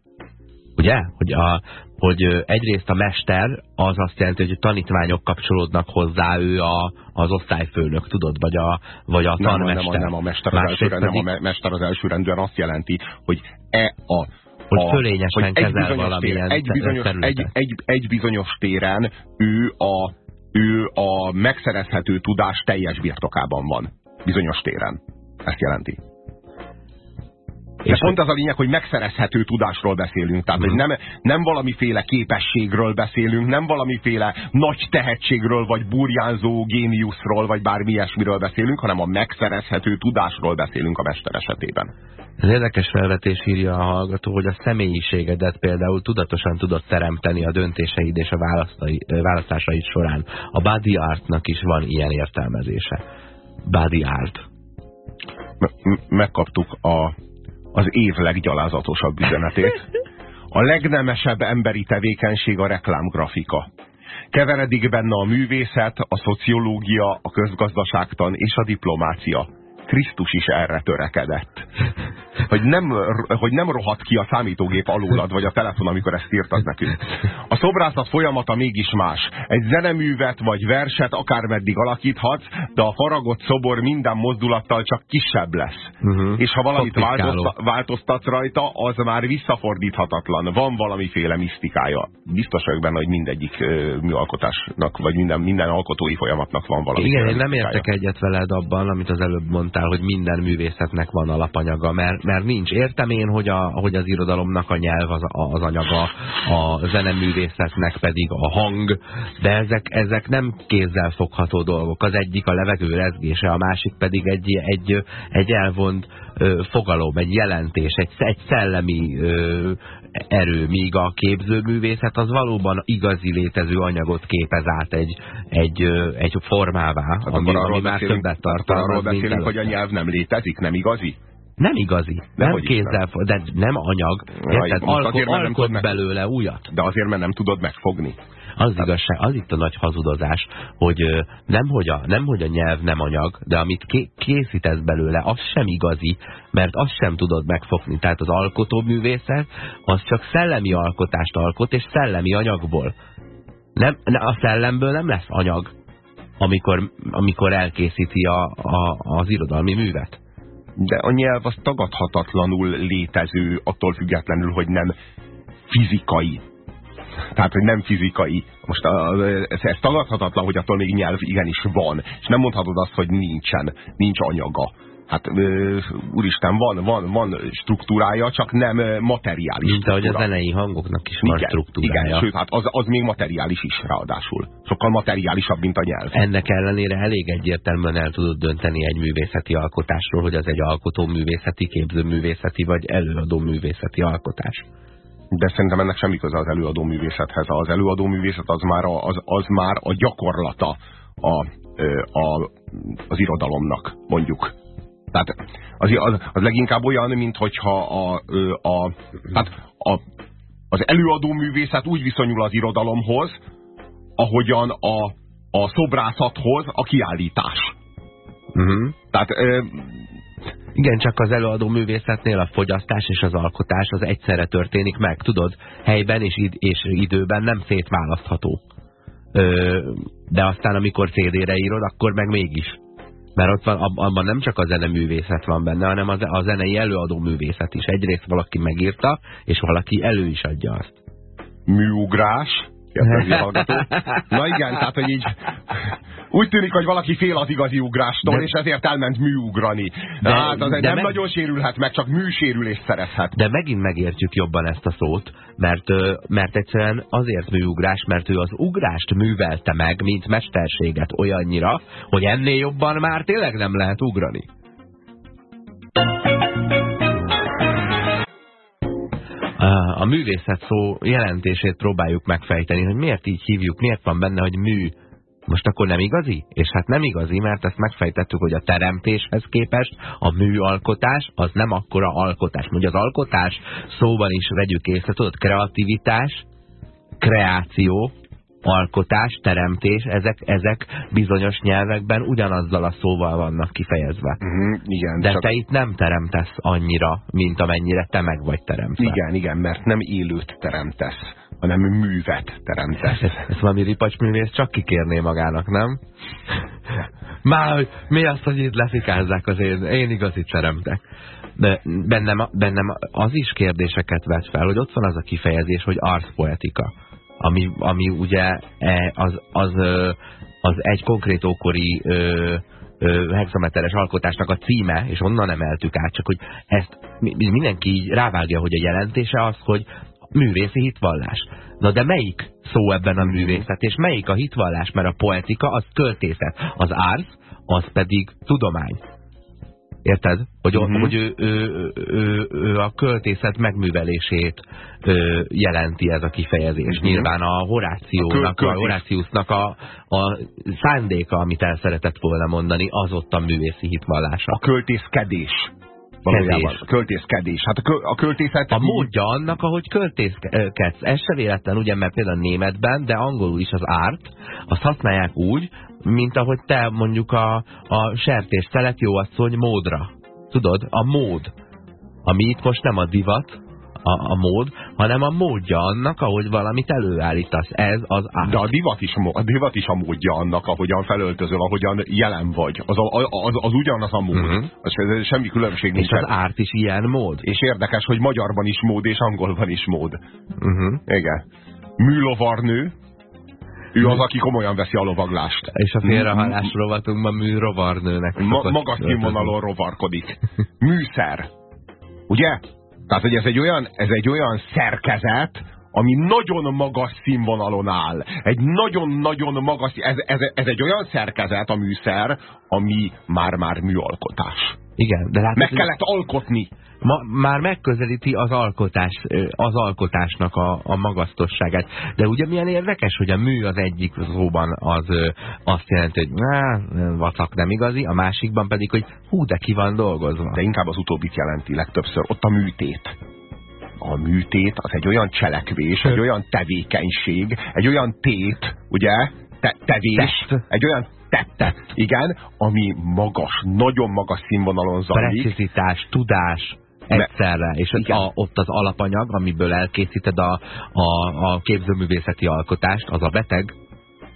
Ugye? Hogy, a, hogy egyrészt a mester az azt jelenti, hogy a tanítványok kapcsolódnak hozzá, ő a, az osztályfőnök, tudod, vagy a, vagy a
nem,
tanmester.
Nem, nem, a mester az, első, pedig... nem, a mester az elsőrendűen azt jelenti, hogy e a
hogy a, fölényesen hogy kezel
valamilyen egy bizonyos, egy, egy, egy bizonyos téren ő a, ő a megszerezhető tudás teljes birtokában van. Bizonyos téren. Ezt jelenti. De és pont az a lényeg, hogy megszerezhető tudásról beszélünk. Tehát, hogy mhm. nem, nem valamiféle képességről beszélünk, nem valamiféle nagy tehetségről, vagy burjánzó géniuszról, vagy bármi ilyesmiről beszélünk, hanem a megszerezhető tudásról beszélünk a mester esetében.
Ez érdekes felvetés írja a hallgató, hogy a személyiségedet például tudatosan tudod teremteni a döntéseid és a választásaid során. A body artnak is van ilyen értelmezése. Body art.
Megkaptuk a az év leggyalázatosabb üzenetét. A legnemesebb emberi tevékenység a reklámgrafika. Keveredik benne a művészet, a szociológia, a közgazdaságtan és a diplomácia. Krisztus is erre törekedett. Hogy nem, hogy nem rohadt ki a számítógép alólad, vagy a telefon, amikor ezt írtad nekünk. A szobrászat folyamata mégis más. Egy zeneművet vagy verset akármeddig alakíthatsz, de a faragott szobor minden mozdulattal csak kisebb lesz. Uh mhm. -huh. És ha valamit változtatsz rajta, az már visszafordíthatatlan. Van valamiféle misztikája. Biztos vagyok benne, hogy mindegyik műalkotásnak, vagy minden, minden alkotói folyamatnak van valami.
Igen, én nem értek egyet veled abban, amit az előbb mondtál, hogy minden művészetnek van alapanyaga, mert, mert nincs. Értem én, hogy, a, hogy az irodalomnak a nyelv az, az anyaga, a zeneművészetnek pedig a hang, de ezek, ezek nem kézzel fogható dolgok. Az egyik a levegő rezgése, a másik pedig egy, egy, egy elvont fogalom, egy jelentés, egy, egy szellemi ö, erő, míg a képzőművészet az valóban igazi létező anyagot képez át egy, egy, egy formává, hát ami, ami már többet tartalmaz.
Arról beszélünk, hogy a nyelv nem létezik, nem igazi?
Nem igazi. De nem kézzel, de nem anyag. Érted? Alko alkot meg... belőle újat.
De azért, mert nem tudod megfogni.
Az hát... igazság, az itt a nagy hazudozás, hogy nem hogy, a, nem, hogy a nyelv nem anyag, de amit készítesz belőle, az sem igazi, mert azt sem tudod megfogni. Tehát az alkotóművészet, az csak szellemi alkotást alkot, és szellemi anyagból. Nem, a szellemből nem lesz anyag, amikor, amikor elkészíti a, a, az irodalmi művet.
De a nyelv az tagadhatatlanul létező, attól függetlenül, hogy nem fizikai tehát, hogy nem fizikai. Most ez, ez tagadhatatlan, hogy attól még nyelv igenis van. És nem mondhatod azt, hogy nincsen, nincs anyaga. Hát ö, úristen, van, van, van struktúrája, csak nem materiális
Mint ahogy a zenei hangoknak is van igen, struktúrája.
Igen, sőt, hát az, az még materiális is ráadásul. Sokkal materiálisabb, mint a nyelv.
Ennek ellenére elég egyértelműen el tudod dönteni egy művészeti alkotásról, hogy az egy alkotó művészeti, képző művészeti vagy előadó művészeti alkotás
de szerintem ennek semmi köze az előadó művészethez. Az előadó művészet az már a, az, az már a gyakorlata a, a, az irodalomnak, mondjuk. Tehát az, az, az leginkább olyan, mint hogyha a, a, tehát a, az előadó művészet úgy viszonyul az irodalomhoz, ahogyan a, a szobrászathoz a kiállítás. Uh
mhm. -huh. Tehát igen, csak az előadó művészetnél a fogyasztás és az alkotás az egyszerre történik meg, tudod, helyben és, id és időben nem szétválasztható. Ö, de aztán amikor CD-re írod, akkor meg mégis. Mert ott van, abban nem csak a zeneművészet van benne, hanem a zenei előadó művészet is. Egyrészt valaki megírta, és valaki elő is adja azt.
Műugrás, kérdezi hallgató. Na igen, tehát, hogy így úgy tűnik, hogy valaki fél az igazi ugrástól, de, és ezért elment műugrani. De, hát az de nem meg... nagyon sérülhet meg, csak műsérülést szerezhet.
De megint megértjük jobban ezt a szót, mert, mert egyszerűen azért műugrás, mert ő az ugrást művelte meg, mint mesterséget olyannyira, hogy ennél jobban már tényleg nem lehet ugrani. A művészet szó jelentését próbáljuk megfejteni, hogy miért így hívjuk, miért van benne, hogy mű. Most akkor nem igazi? És hát nem igazi, mert ezt megfejtettük, hogy a teremtéshez képest a műalkotás az nem akkora alkotás. Mondja, az alkotás szóban is vegyük észre, tudod, kreativitás, kreáció, alkotás, teremtés, ezek, ezek bizonyos nyelvekben ugyanazzal a szóval vannak kifejezve.
Uh -huh, igen,
De csak... te itt nem teremtesz annyira, mint amennyire te meg vagy teremtve.
Igen, igen, mert nem élőt teremtesz, hanem művet teremtesz.
Ez valami ripacsművész csak kikérné magának, nem? Már, hogy mi azt, hogy itt lefikázzák az én, én igazit teremtek. De bennem, bennem az is kérdéseket vet fel, hogy ott van az a kifejezés, hogy arszpoetika ami, ami ugye e, az, az, az egy konkrét ókori hexameteres alkotásnak a címe, és onnan emeltük át, csak hogy ezt mindenki így rávágja, hogy a jelentése az, hogy művészi hitvallás. Na de melyik szó ebben a művészet, és melyik a hitvallás, mert a poetika az költészet, az ársz, az pedig tudomány. Érted? Hogy, uh mhm. -huh. hogy ő, ő, ő, ő a költészet megművelését ő, jelenti ez a kifejezés. Uh. -huh. Nyilván a Horációnak, a, a Horáciusnak a, a szándéka, amit el szeretett volna mondani, az ott a művészi hitvallása.
A költészkedés. Valójában. Költészkedés. Hát a, kö, a költészet...
A módja annak, ahogy költészkedsz. Ez se véletlen, ugye, mert például németben, de angolul is az árt, azt használják úgy, mint ahogy te mondjuk a, a sertés szelet jó asszony módra. Tudod? A mód. Ami itt most nem a divat, a, a mód, hanem a módja annak, ahogy valamit előállítasz. Ez az át.
De a divat is, a divat is a módja annak, ahogyan felöltözöl, ahogyan jelen vagy. Az, a, az, az ugyanaz a mód. Uh mhm. -huh. az, semmi különbség nincs.
És az árt is ilyen mód.
És érdekes, hogy magyarban is mód, és angolban is mód.
Uh mhm. -huh.
Igen. Műlovarnő, ő az, aki komolyan veszi a lovaglást.
És a félrehallás rovatunkban mű rovarnőnek.
Ma, magas színvonalon rovarkodik. Műszer. Ugye? Tehát, hogy ez egy olyan, ez egy olyan szerkezet, ami nagyon magas színvonalon áll. Egy nagyon-nagyon magas, ez, ez, ez egy olyan szerkezet, a műszer, ami már-már műalkotás.
Igen, de látod,
Meg kellett alkotni
ma, már megközelíti az, alkotás, az alkotásnak a, a magasztosságát. De ugye milyen érdekes, hogy a mű az egyik szóban az azt jelenti, hogy ná, vacak nem igazi, a másikban pedig, hogy hú, de ki van dolgozva.
De inkább az utóbbit jelenti legtöbbször. Ott a műtét a műtét az egy olyan cselekvés, egy olyan tevékenység, egy olyan tét, ugye, te, tevés, Test. egy olyan tettet, igen, ami magas, nagyon magas színvonalon zajlik.
Precizitás, tudás, egyszerre, és a, ott az alapanyag, amiből elkészíted a, a, a képzőművészeti alkotást, az a beteg,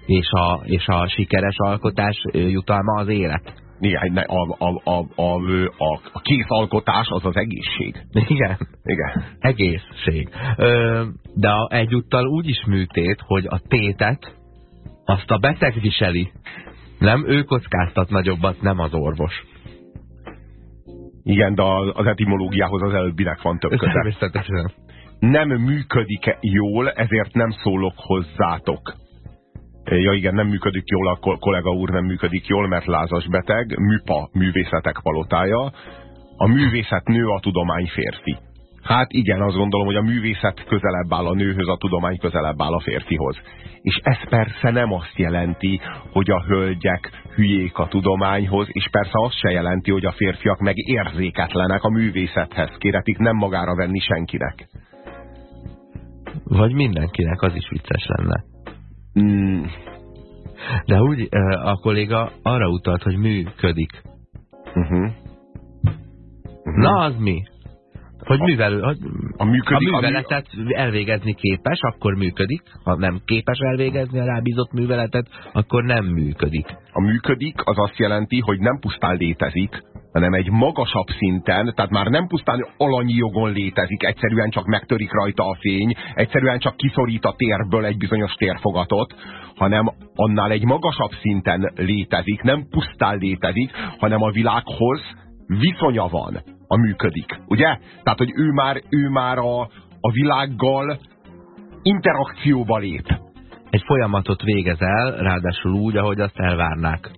és a, és a sikeres alkotás jutalma az élet.
Igen, a, a, a, a, a, a készalkotás az az egészség.
Igen.
Igen.
Egészség. Ö, de a, egyúttal úgy is műtét, hogy a tétet azt a beteg viseli. Nem ő kockáztat nagyobbat, nem az orvos.
Igen, de az etimológiához az előbbinek van több köze.
Természetesen.
Nem működik -e jól, ezért nem szólok hozzátok. Ja igen, nem működik jól, a kollega úr nem működik jól, mert lázas beteg, műpa, művészetek palotája. A művészet nő, a tudomány férfi. Hát igen, azt gondolom, hogy a művészet közelebb áll a nőhöz, a tudomány közelebb áll a férfihoz. És ez persze nem azt jelenti, hogy a hölgyek hülyék a tudományhoz, és persze azt se jelenti, hogy a férfiak meg érzéketlenek a művészethez. Kéretik nem magára venni senkinek.
Vagy mindenkinek, az is vicces lenne.
Mm.
De úgy a kolléga arra utalt, hogy működik.
Uh -huh. Uh
-huh. Na, az mi? Hogy művel, hogy
a, működik,
a műveletet a mű... elvégezni képes, akkor működik. Ha nem képes elvégezni a rábízott műveletet, akkor nem működik.
A működik az azt jelenti, hogy nem pusztán létezik, hanem egy magasabb szinten, tehát már nem pusztán alanyi jogon létezik, egyszerűen csak megtörik rajta a fény, egyszerűen csak kiszorít a térből egy bizonyos térfogatot, hanem annál egy magasabb szinten létezik, nem pusztán létezik, hanem a világhoz viszonya van a működik, ugye? Tehát, hogy ő már, ő már a, a világgal interakcióba lép.
Egy folyamatot végez el, ráadásul úgy, ahogy azt elvárnák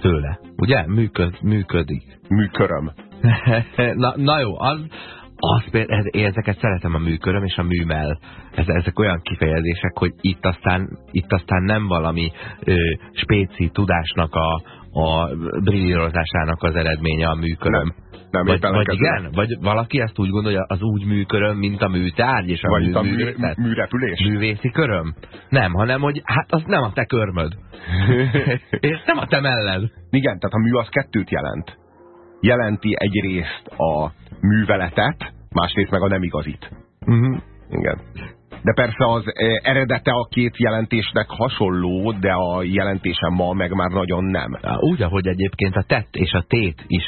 tőle. Ugye? Működ, működik.
Műköröm.
na, na jó, az, az, ezeket szeretem a műköröm és a műmel. Ez, ezek olyan kifejezések, hogy itt aztán, itt aztán nem valami ö, spéci tudásnak a, a brillírozásának az eredménye a műköröm.
Nem Nem,
vagy, vagy igen? Vagy valaki ezt úgy gondolja, az úgy műköröm, mint a műtárgy és a,
vagy
mű,
a mű, műrepülés?
Művészi köröm? Nem, hanem, hogy hát az nem a te körmöd. és nem a te melled.
Igen, tehát a mű az kettőt jelent. Jelenti egyrészt a műveletet, másrészt meg a nem igazit. Uh
mhm. -huh.
Igen. De persze az eredete a két jelentésnek hasonló, de a jelentése ma meg már nagyon nem.
Úgy, ahogy egyébként a tett és a tét is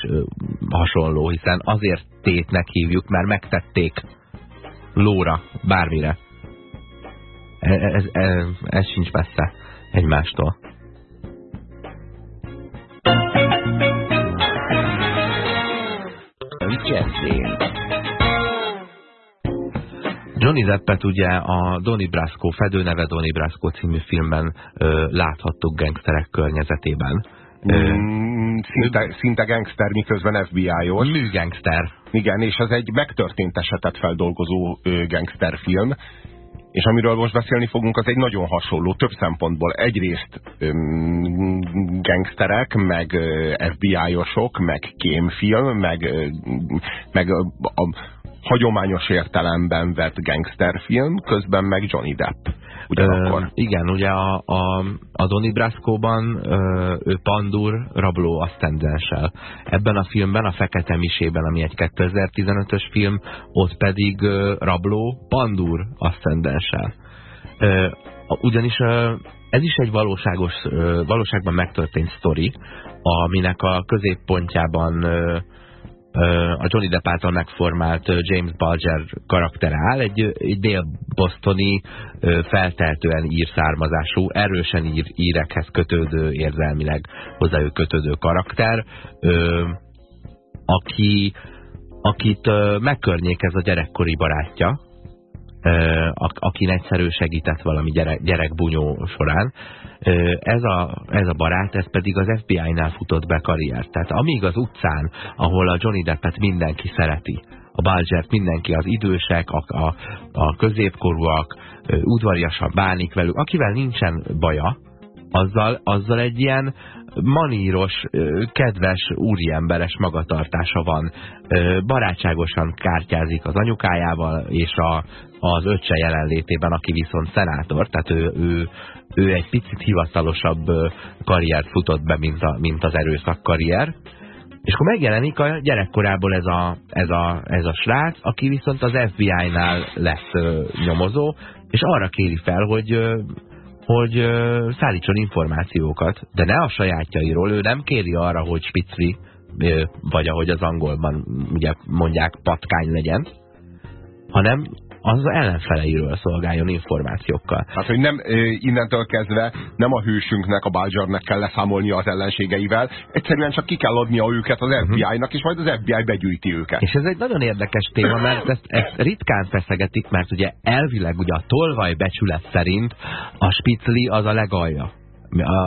hasonló, hiszen azért tétnek hívjuk, mert megtették lóra, bármire. Ez, ez, ez, ez sincs messze egymástól. Jazz Johnny Deppet ugye a Donnie Brasco, fedőneve Donnie Brasco című filmben ö, láthattuk gangsterek környezetében.
Mm, szinte, szinte gangster, miközben FBI-os.
Műgangster.
Igen, és ez egy megtörtént esetet feldolgozó gangsterfilm, és amiről most beszélni fogunk, az egy nagyon hasonló, több szempontból. Egyrészt öm, gangsterek, meg FBI-osok, meg kémfilm, meg, meg a, a, hagyományos értelemben vett gangsterfilm, közben meg Johnny Depp. Ugyanakkor. Ö,
igen, ugye a, a, a Donnie Brasco-ban ő Pandur rabló asztendensel. Ebben a filmben, a Fekete Misében, ami egy 2015-ös film, ott pedig ö, rabló Pandur asztendensel. Ugyanis ö, ez is egy valóságos, valóságban megtörtént sztori, aminek a középpontjában a Johnny Depp által megformált James Bulger karaktere áll, egy, egy dél-bostoni felteltően ír származású, erősen ír, írekhez kötődő, érzelmileg hozzájuk kötődő karakter, aki, akit megkörnyékez a gyerekkori barátja, akin egyszerű segített valami gyerek, gyerekbunyó során. Ez a, ez a barát, ez pedig az FBI-nál futott be karriert. Tehát amíg az utcán, ahol a Johnny Deppet mindenki szereti, a Balgert mindenki, az idősek, a, a, a középkorúak, udvariasan bánik velük, akivel nincsen baja, azzal, azzal egy ilyen maníros, kedves, úriemberes magatartása van. Barátságosan kártyázik az anyukájával és a, az öccse jelenlétében, aki viszont szenátor, tehát ő, ő, ő egy picit hivatalosabb karriert futott be, mint, a, mint az erőszak karrier. És akkor megjelenik a gyerekkorából ez a, ez a, ez a srác, aki viszont az FBI-nál lesz nyomozó, és arra kéri fel, hogy hogy szállítson információkat, de ne a sajátjairól, ő nem kéri arra, hogy spicli, vagy ahogy az angolban ugye mondják, patkány legyen, hanem az ellenfeleiről szolgáljon információkkal.
Hát, hogy nem innentől kezdve nem a hősünknek, a Balzsarnek kell leszámolnia az ellenségeivel, egyszerűen csak ki kell adnia őket az mhm. FBI-nak, és majd az FBI begyűjti őket.
És ez egy nagyon érdekes téma, mert ezt, ezt ritkán feszegetik, mert ugye elvileg ugye a tolvaj becsület szerint a spicli az a legalja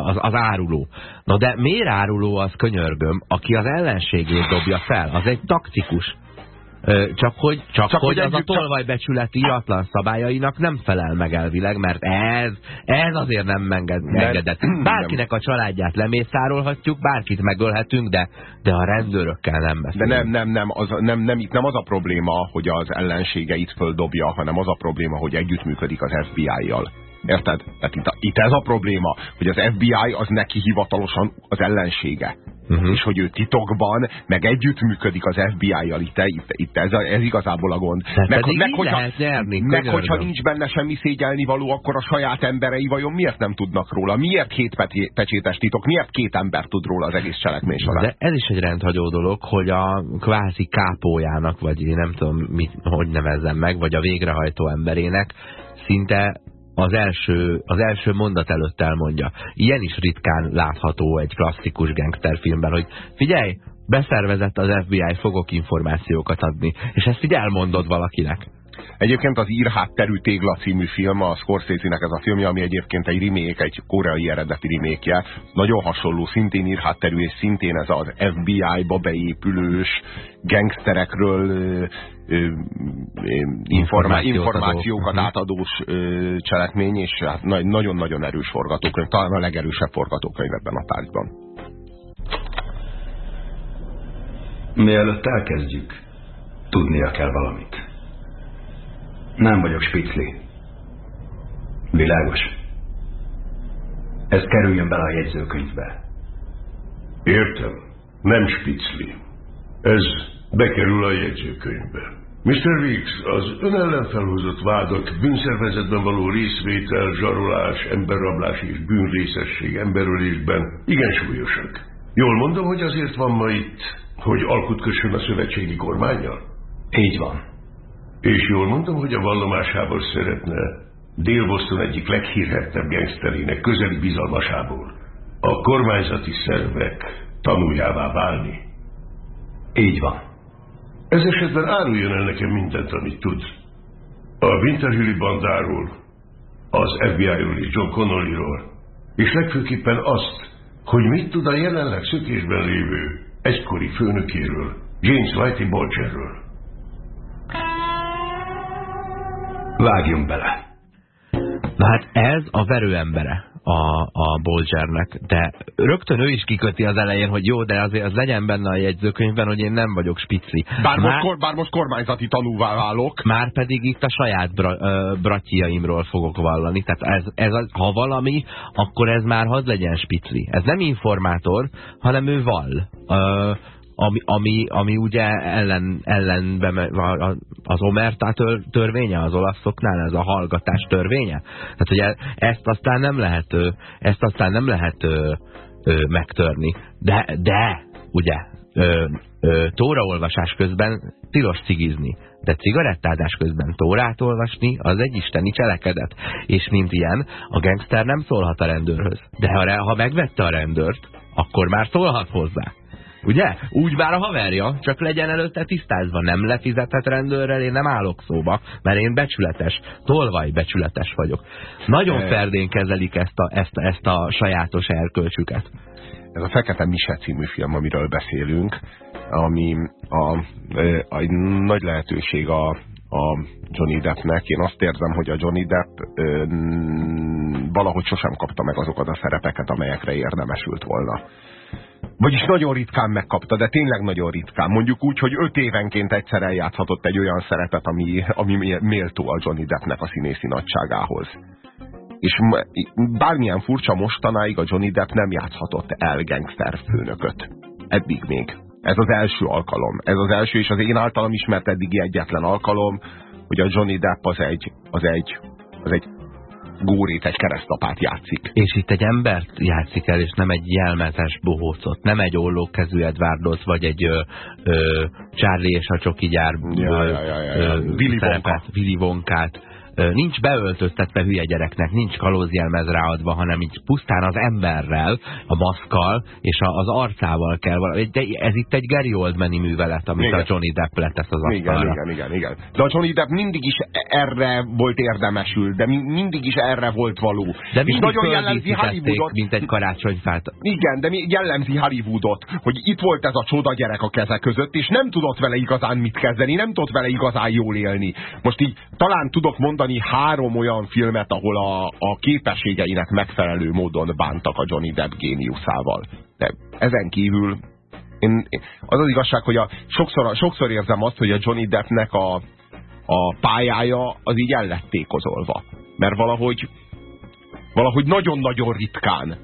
az, az áruló. Na de miért áruló az könyörgöm, aki az ellenségét dobja fel? Az egy taktikus. Csak hogy, csak, csak hogy, hogy az a tolvajbecsületi iratlan szabályainak nem felel meg elvileg, mert ez, ez azért nem engedett. Bárkinek a családját lemészárolhatjuk, bárkit megölhetünk, de, de a rendőrökkel nem beszélünk.
De nem, nem, nem, az, nem, nem, itt nem az a probléma, hogy az ellenségeit földobja, hanem az a probléma, hogy együttműködik az FBI-jal. Érted? Tehát itt, itt ez a probléma, hogy az FBI az neki hivatalosan az ellensége. Uh -huh. És hogy ő titokban, meg együttműködik az FBI-jal, itt, itt, itt ez, ez igazából a gond.
De meg, meg, hogyha, nyerni,
meg hogyha nincs benne semmi szégyelni való, akkor a saját emberei vajon miért nem tudnak róla? Miért két pecsétes titok? Miért két ember tud róla az egész cselekmény során?
De ez is egy rendhagyó dolog, hogy a kvázi kápójának, vagy én nem tudom, mit, hogy nevezzem meg, vagy a végrehajtó emberének szinte az első, az első mondat előtt elmondja. Ilyen is ritkán látható egy klasszikus gangsterfilmben, hogy figyelj, beszervezett az FBI, fogok információkat adni. És ezt így elmondod valakinek.
Egyébként az írhátterű tégla című film, a Scorsese-nek ez a filmje, ami egyébként egy remake, egy koreai eredeti remake Nagyon hasonló, szintén írhátterű, és szintén ez az FBI-ba beépülős gangsterekről ö, ö, informá információkat átadós ö, cselekmény, és hát nagyon-nagyon erős forgatókönyv, talán a legerősebb forgatókönyv ebben a tárgyban.
Mielőtt elkezdjük, tudnia kell valamit. Nem vagyok spicli. Világos. Ez kerüljön bele a jegyzőkönyvbe.
Értem. Nem spicli. Ez bekerül a jegyzőkönyvbe. Mr. Riggs, az ön ellen felhozott vádak bűnszervezetben való részvétel, zsarolás, emberrablás és bűnrészesség emberölésben igen súlyosak. Jól mondom, hogy azért van ma itt, hogy alkut kössön a szövetségi kormányjal?
Így van.
És jól mondom, hogy a vallomásából szeretne Dél-Boston egyik leghírhettebb gangsterének közeli bizalmasából a kormányzati szervek tanuljává válni.
Így van.
Ez esetben áruljon el nekem mindent, amit tud. A Winterhilli bandáról, az FBI-ról és John Connolly-ról, és legfőképpen azt, hogy mit tud a jelenleg szökésben lévő egykori főnökéről, James Whitey Bolgerről.
Vágjunk bele.
Na hát ez a verőembere a, a Bolgernek, de rögtön ő is kiköti az elején, hogy jó, de azért az legyen benne a jegyzőkönyvben, hogy én nem vagyok spicli.
Bár, már, most, kor, bár most kormányzati tanúvá válok.
Már pedig itt a saját bra, uh, bratjaimról fogok vallani. Tehát ez, ez az, ha valami, akkor ez már hadd legyen spicli. Ez nem informátor, hanem ő vall. Uh, ami, ami, ami ugye ellen, ellenbe az Omerta tör, törvénye az olaszoknál, ez a hallgatás törvénye. Tehát ugye ezt aztán nem lehet, ezt aztán nem lehet ö, ö, megtörni. De, de ugye, ö, ö, tóraolvasás közben tilos cigizni. De cigarettázás közben tórát olvasni, az egy isteni cselekedet. És mint ilyen, a gangster nem szólhat a rendőrhöz. De ha, ha megvette a rendőrt, akkor már szólhat hozzá. Ugye? Úgy vár a haverja, csak legyen előtte tisztázva. Nem lefizetett rendőrrel, én nem állok szóba, mert én becsületes, tolvaj becsületes vagyok. Nagyon ferdén kezelik ezt a, ezt, ezt a sajátos erkölcsüket.
Ez a Fekete Mise című film, amiről beszélünk, ami a, a, a nagy lehetőség a, a Johnny Deppnek. Én azt érzem, hogy a Johnny Depp ö, valahogy sosem kapta meg azokat a szerepeket, amelyekre érdemesült volna. Vagyis nagyon ritkán megkapta, de tényleg nagyon ritkán. Mondjuk úgy, hogy öt évenként egyszer eljátszhatott egy olyan szerepet, ami, ami méltó a Johnny Deppnek a színészi nagyságához. És bármilyen furcsa mostanáig a Johnny Depp nem játszhatott el gangster főnököt. Eddig még. Ez az első alkalom. Ez az első, és az én általam ismert eddigi egyetlen alkalom, hogy a Johnny Depp az egy, az egy, az egy górét, egy keresztapát játszik.
És itt egy embert játszik el, és nem egy jelmezes bohócot, nem egy ollókezű Edwardos, vagy egy ö, ö, Charlie és a csoki gyár
ja, ja, ja, ja, ja.
Willy szerepet, Willy Wonkát nincs beöltöztetve hülye gyereknek, nincs kalózjelmez ráadva, hanem így pusztán az emberrel, a maszkal és a, az arcával kell valami. De ez itt egy Gary Oldmani művelet, amit igen. a Johnny Depp letesz az asztalra.
Igen, igen, igen, igen. De a Johnny Depp mindig is erre volt érdemesül, de mindig is erre volt való.
De és nagyon jellemzi Hollywoodot. mint egy karácsonyfát.
Igen, de jellemzi Hollywoodot, hogy itt volt ez a csoda gyerek a keze között, és nem tudott vele igazán mit kezdeni, nem tudott vele igazán jól élni. Most így talán tudok mondani mondani három olyan filmet, ahol a, a képességeinek megfelelő módon bántak a Johnny Depp géniuszával. De ezen kívül én, az az igazság, hogy a, sokszor, sokszor érzem azt, hogy a Johnny Deppnek a, a pályája az így el lett tékozolva. Mert valahogy valahogy nagyon-nagyon ritkán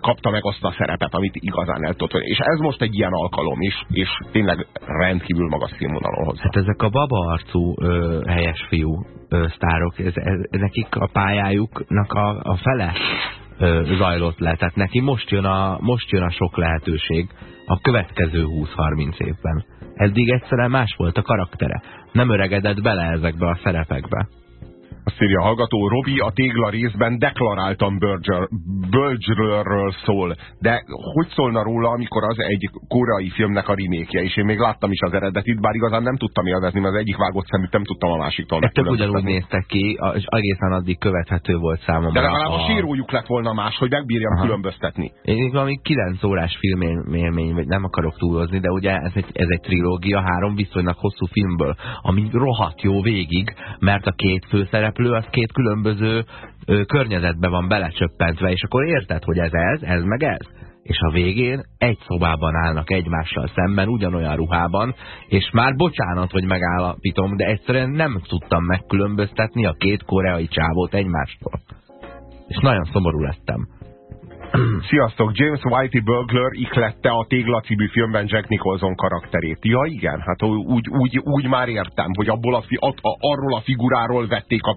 kapta meg azt a szerepet, amit igazán el tudott. És ez most egy ilyen alkalom is, és tényleg rendkívül magas színvonalon hozzá.
Hát ezek a baba arcú ö, helyes fiú ö, sztárok, ez, ez, nekik a pályájuknak a, a fele ö, zajlott le. Tehát neki most jön, a, most jön a sok lehetőség a következő 20-30 évben. Eddig egyszerűen más volt a karaktere. Nem öregedett bele ezekbe a szerepekbe.
Azt írja a hallgató, Robi a tégla részben deklaráltan Bölgyről szól. De hogy szólna róla, amikor az egy koreai filmnek a remékje, és én még láttam is az eredetit, bár igazán nem tudtam élvezni, mert az egyik vágott szeműt nem tudtam a másiktól
Ettől ugyanúgy néztek ki, és egészen addig követhető volt számomra.
De legalább a, a sírójuk lett volna más, hogy megbírjam Aha. különböztetni.
Én valami 9 órás filmélmény, vagy nem akarok túlozni, de ugye ez egy, ez egy trilógia, három viszonylag hosszú filmből, ami rohadt jó végig, mert a két főszerep szereplő az két különböző ö, környezetbe van belecsöppentve, és akkor érted, hogy ez ez, ez meg ez. és a végén egy szobában állnak egymással szemben, ugyanolyan ruhában, és már bocsánat, hogy megállapítom, de egyszerűen nem tudtam megkülönböztetni a két koreai csávót egymástól. És nagyon szomorú lettem.
Sziasztok, James Whitey Burglar iklette a Tégla című filmben Jack Nicholson karakterét. Ja igen, hát úgy, úgy, úgy már értem, hogy abból a, a, a, arról a figuráról vették a,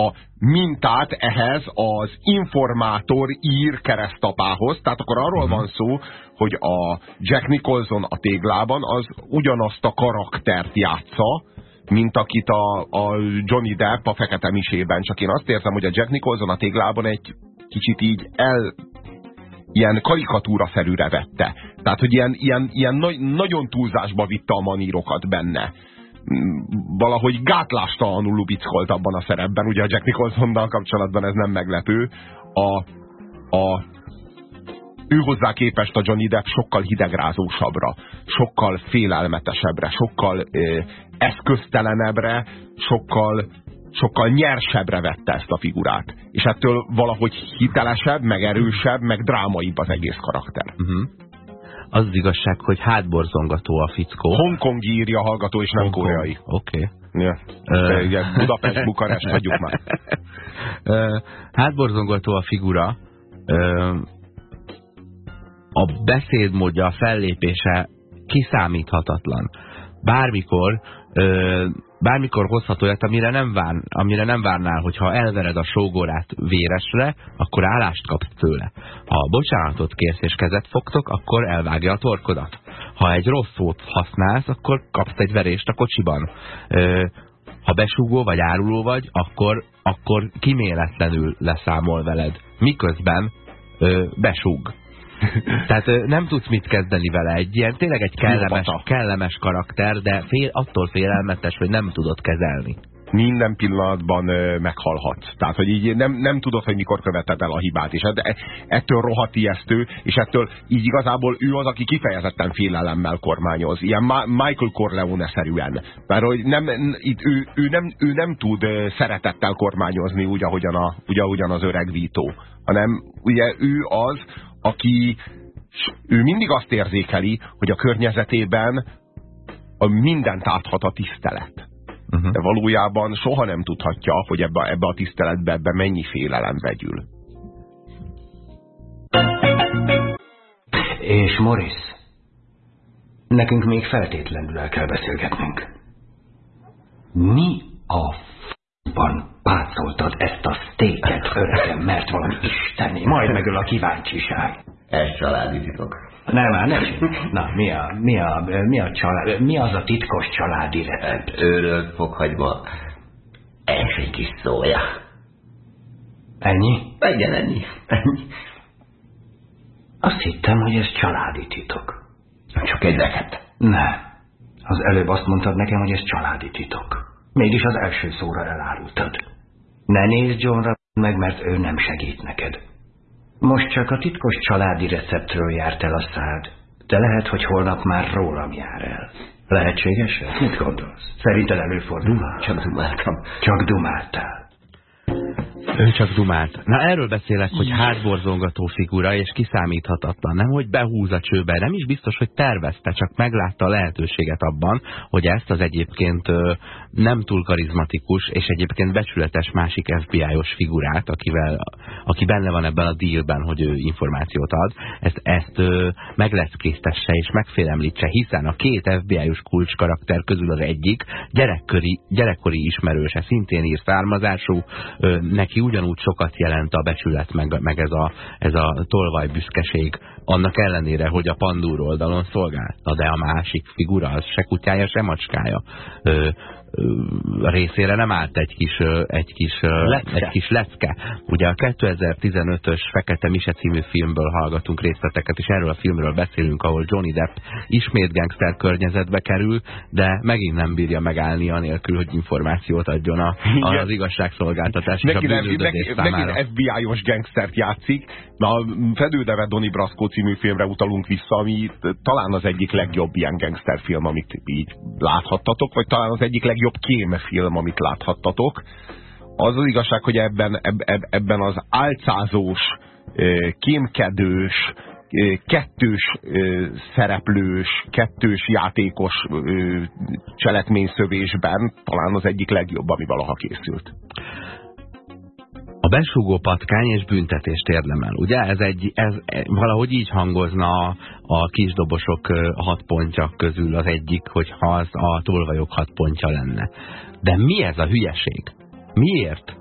a mintát ehhez az informátor ír keresztapához. Tehát akkor arról uh mhm. -huh. van szó, hogy a Jack Nicholson a téglában az ugyanazt a karaktert játsza, mint akit a, a Johnny Depp a Fekete Misében. Csak én azt érzem, hogy a Jack Nicholson a téglában egy kicsit így el ilyen karikatúra felülre vette. Tehát, hogy ilyen, ilyen, ilyen na nagyon túlzásba vitte a manírokat benne. Mm, valahogy gátlástalanul lubickolt abban a szerepben. Ugye a Jack Nicholsonnal kapcsolatban ez nem meglepő. A, a, ő hozzá képest a Johnny Depp sokkal hidegrázósabbra, sokkal félelmetesebbre, sokkal ö, eszköztelenebbre, sokkal sokkal nyersebbre vette ezt a figurát. És ettől valahogy hitelesebb, meg erősebb, meg drámaibb az egész karakter. Uh
mhm. -huh. Az az igazság, hogy hátborzongató a fickó.
Hongkongi írja hallgató, és nem Hong koreai.
Oké.
Okay. Ja. Uh, igen, Budapest, Bukarest, hagyjuk már.
Uh, hátborzongató a figura. Uh, a beszédmódja, a fellépése kiszámíthatatlan. Bármikor bármikor hozhat olyat, amire nem, vár, amire nem várnál, hogyha elvered a sógorát véresre, akkor állást kapsz tőle. Ha bocsánatot kérsz és kezet fogtok, akkor elvágja a torkodat. Ha egy rossz szót használsz, akkor kapsz egy verést a kocsiban. Ö, ha besúgó vagy áruló vagy, akkor, akkor kiméletlenül leszámol veled. Miközben ö, besúg. Tehát nem tudsz mit kezdeni vele. Egy ilyen tényleg egy kellemes, kellemes karakter, de fél, attól félelmetes, hogy nem tudod kezelni
minden pillanatban meghalhatsz. Tehát, hogy így nem, nem tudod, hogy mikor követed el a hibát, és e, ettől rohadt ijesztő, és ettől így igazából ő az, aki kifejezetten félelemmel kormányoz. Ilyen Ma Michael Corleone-szerűen. Mert hogy nem, itt ő, ő, nem, ő nem tud szeretettel kormányozni, úgy ahogyan, a, úgy ahogyan az öreg Vito, hanem ugye ő az, aki ő mindig azt érzékeli, hogy a környezetében a mindent áthat a tisztelet. Uh -huh. De valójában soha nem tudhatja, hogy ebbe, ebbe a tiszteletbe ebbe mennyi félelem vegyül.
És Morris, nekünk még feltétlenül el kell beszélgetnünk. Mi a f***ban pácoltad ezt a sztéket, öregem, mert valami isteni, majd megöl a kíváncsiság.
Ez családi titok.
Nem, már nem. Na, mi, a, mi, a, mi, a család, mi az a titkos családi recept?
Hát, őrölt fokhagyma, és egy kis szója.
Ennyi?
Igen, ennyi. ennyi.
Azt hittem, hogy ez családi titok.
Csak egy recept.
Nem. Az előbb azt mondtad nekem, hogy ez családi titok. Mégis az első szóra elárultad. Ne nézd Johnra meg, mert ő nem segít neked. Most csak a titkos családi receptről járt el a szád, de lehet, hogy holnap már rólam jár el. Lehetséges ez? Mit gondolsz? Szerinted előfordul?
Csak dumáltam.
Csak dumáltál.
Ő csak dumált. Na erről beszélek, hogy hátborzongató figura és kiszámíthatatlan. Nem, hogy behúz a csőbe, nem is biztos, hogy tervezte, csak meglátta a lehetőséget abban, hogy ezt az egyébként nem túl karizmatikus és egyébként becsületes másik FBI-os figurát, akivel, aki benne van ebben a dealben, hogy ő információt ad, ezt, ezt ö, megleckésztesse és megfélemlítse, hiszen a két FBI-os kulcskarakter közül az egyik gyerekkori, gyerekkori ismerőse, szintén ír származású, ö, neki ugyanúgy sokat jelent a becsület, meg, meg ez, a, ez a tolvaj büszkeség, annak ellenére, hogy a pandúr oldalon szolgál. Na de a másik figura, az se kutyája, se macskája. Ö, részére nem állt egy kis, egy kis, lecke. egy kis lecke. Ugye a 2015-ös Fekete Mise című filmből hallgatunk részleteket, és erről a filmről beszélünk, ahol Johnny Depp ismét gangster környezetbe kerül, de megint nem bírja megállni anélkül, hogy információt adjon a, az igazságszolgáltatás és a bűnüldözés számára.
Megint FBI-os gangstert játszik. A Fedődeve Donnie Brasco című filmre utalunk vissza, ami talán az egyik legjobb ilyen gangsterfilm, amit így láthattatok, vagy talán az egyik legjobb kémfilm, amit láthattatok. Az az igazság, hogy ebben, ebben az álcázós, kémkedős, kettős szereplős, kettős játékos cselekményszövésben talán az egyik legjobb, ami valaha készült.
A besúgó patkány és büntetést érdemel, ugye? Ez, egy, ez valahogy így hangozna a, a kisdobosok hat pontja közül az egyik, hogyha az a tolvajok hat pontja lenne. De mi ez a hülyeség? Miért?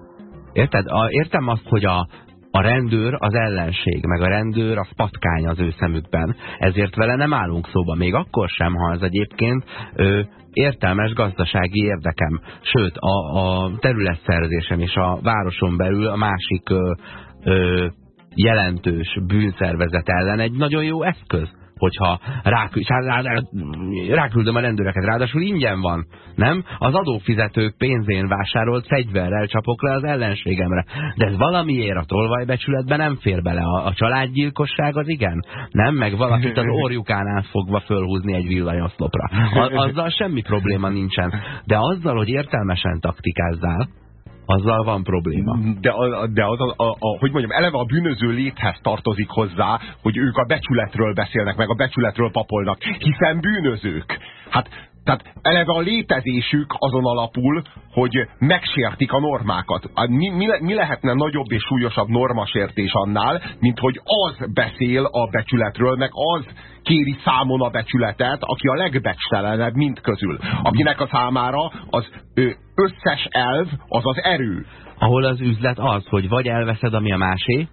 Érted? A, értem azt, hogy a, a rendőr az ellenség, meg a rendőr az patkány az ő szemükben. Ezért vele nem állunk szóba, még akkor sem, ha az egyébként ö, értelmes gazdasági érdekem. Sőt, a, a területszerzésem és a városon belül a másik ö, ö, jelentős bűnszervezet ellen egy nagyon jó eszköz hogyha ráküldöm a rendőreket, ráadásul ingyen van, nem? Az adófizetők pénzén vásárolt fegyverrel csapok le az ellenségemre. De ez valamiért a tolvajbecsületben nem fér bele. A, a családgyilkosság az igen? Nem? Meg valakit az orjukánál fogva fölhúzni egy villanyoszlopra. A, azzal semmi probléma nincsen. De azzal, hogy értelmesen taktikázzál, azzal van probléma.
De, de az, a, a, a, hogy mondjam, eleve a bűnöző léthez tartozik hozzá, hogy ők a becsületről beszélnek, meg a becsületről papolnak, hiszen bűnözők. Hát tehát eleve a létezésük azon alapul, hogy megsértik a normákat. Mi, mi, mi lehetne nagyobb és súlyosabb normasértés annál, mint hogy az beszél a becsületről, meg az kéri számon a becsületet, aki a legbecstelenebb mind közül. Akinek a számára az összes elv az az erő.
Ahol az üzlet az, hogy vagy elveszed, ami a másé,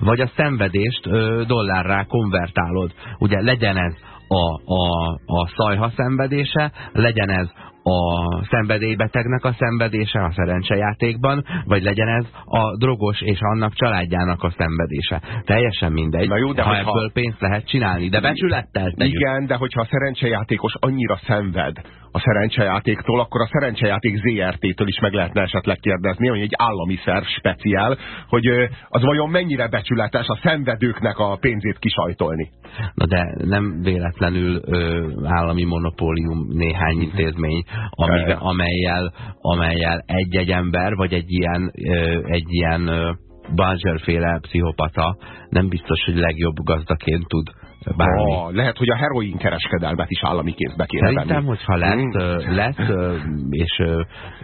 vagy a szenvedést ö, dollárrá konvertálod. Ugye legyen ez a, a, a szajha szenvedése, legyen ez a szenvedélybetegnek a szenvedése a szerencsejátékban, vagy legyen ez a drogos és annak családjának a szenvedése. Teljesen mindegy, Na jó, de ha ebből pénzt lehet csinálni, de becsülettel tegyük.
Igen, de hogyha a szerencsejátékos annyira szenved a szerencsejátéktól, akkor a szerencsejáték ZRT-től is meg lehetne esetleg kérdezni, hogy egy állami szerv speciál, hogy az vajon mennyire becsületes a szenvedőknek a pénzét kisajtolni.
Na de nem véletlenül ö, állami monopólium néhány intézmény, amivel, amelyel, amelyel egy-egy ember, vagy egy ilyen, egy ilyen Buncher-féle pszichopata nem biztos, hogy legjobb gazdaként tud bármi.
A, lehet, hogy a heroin kereskedelmet is állami kézbe kéne
Szerintem, venni. hogyha lesz, hmm. lesz és,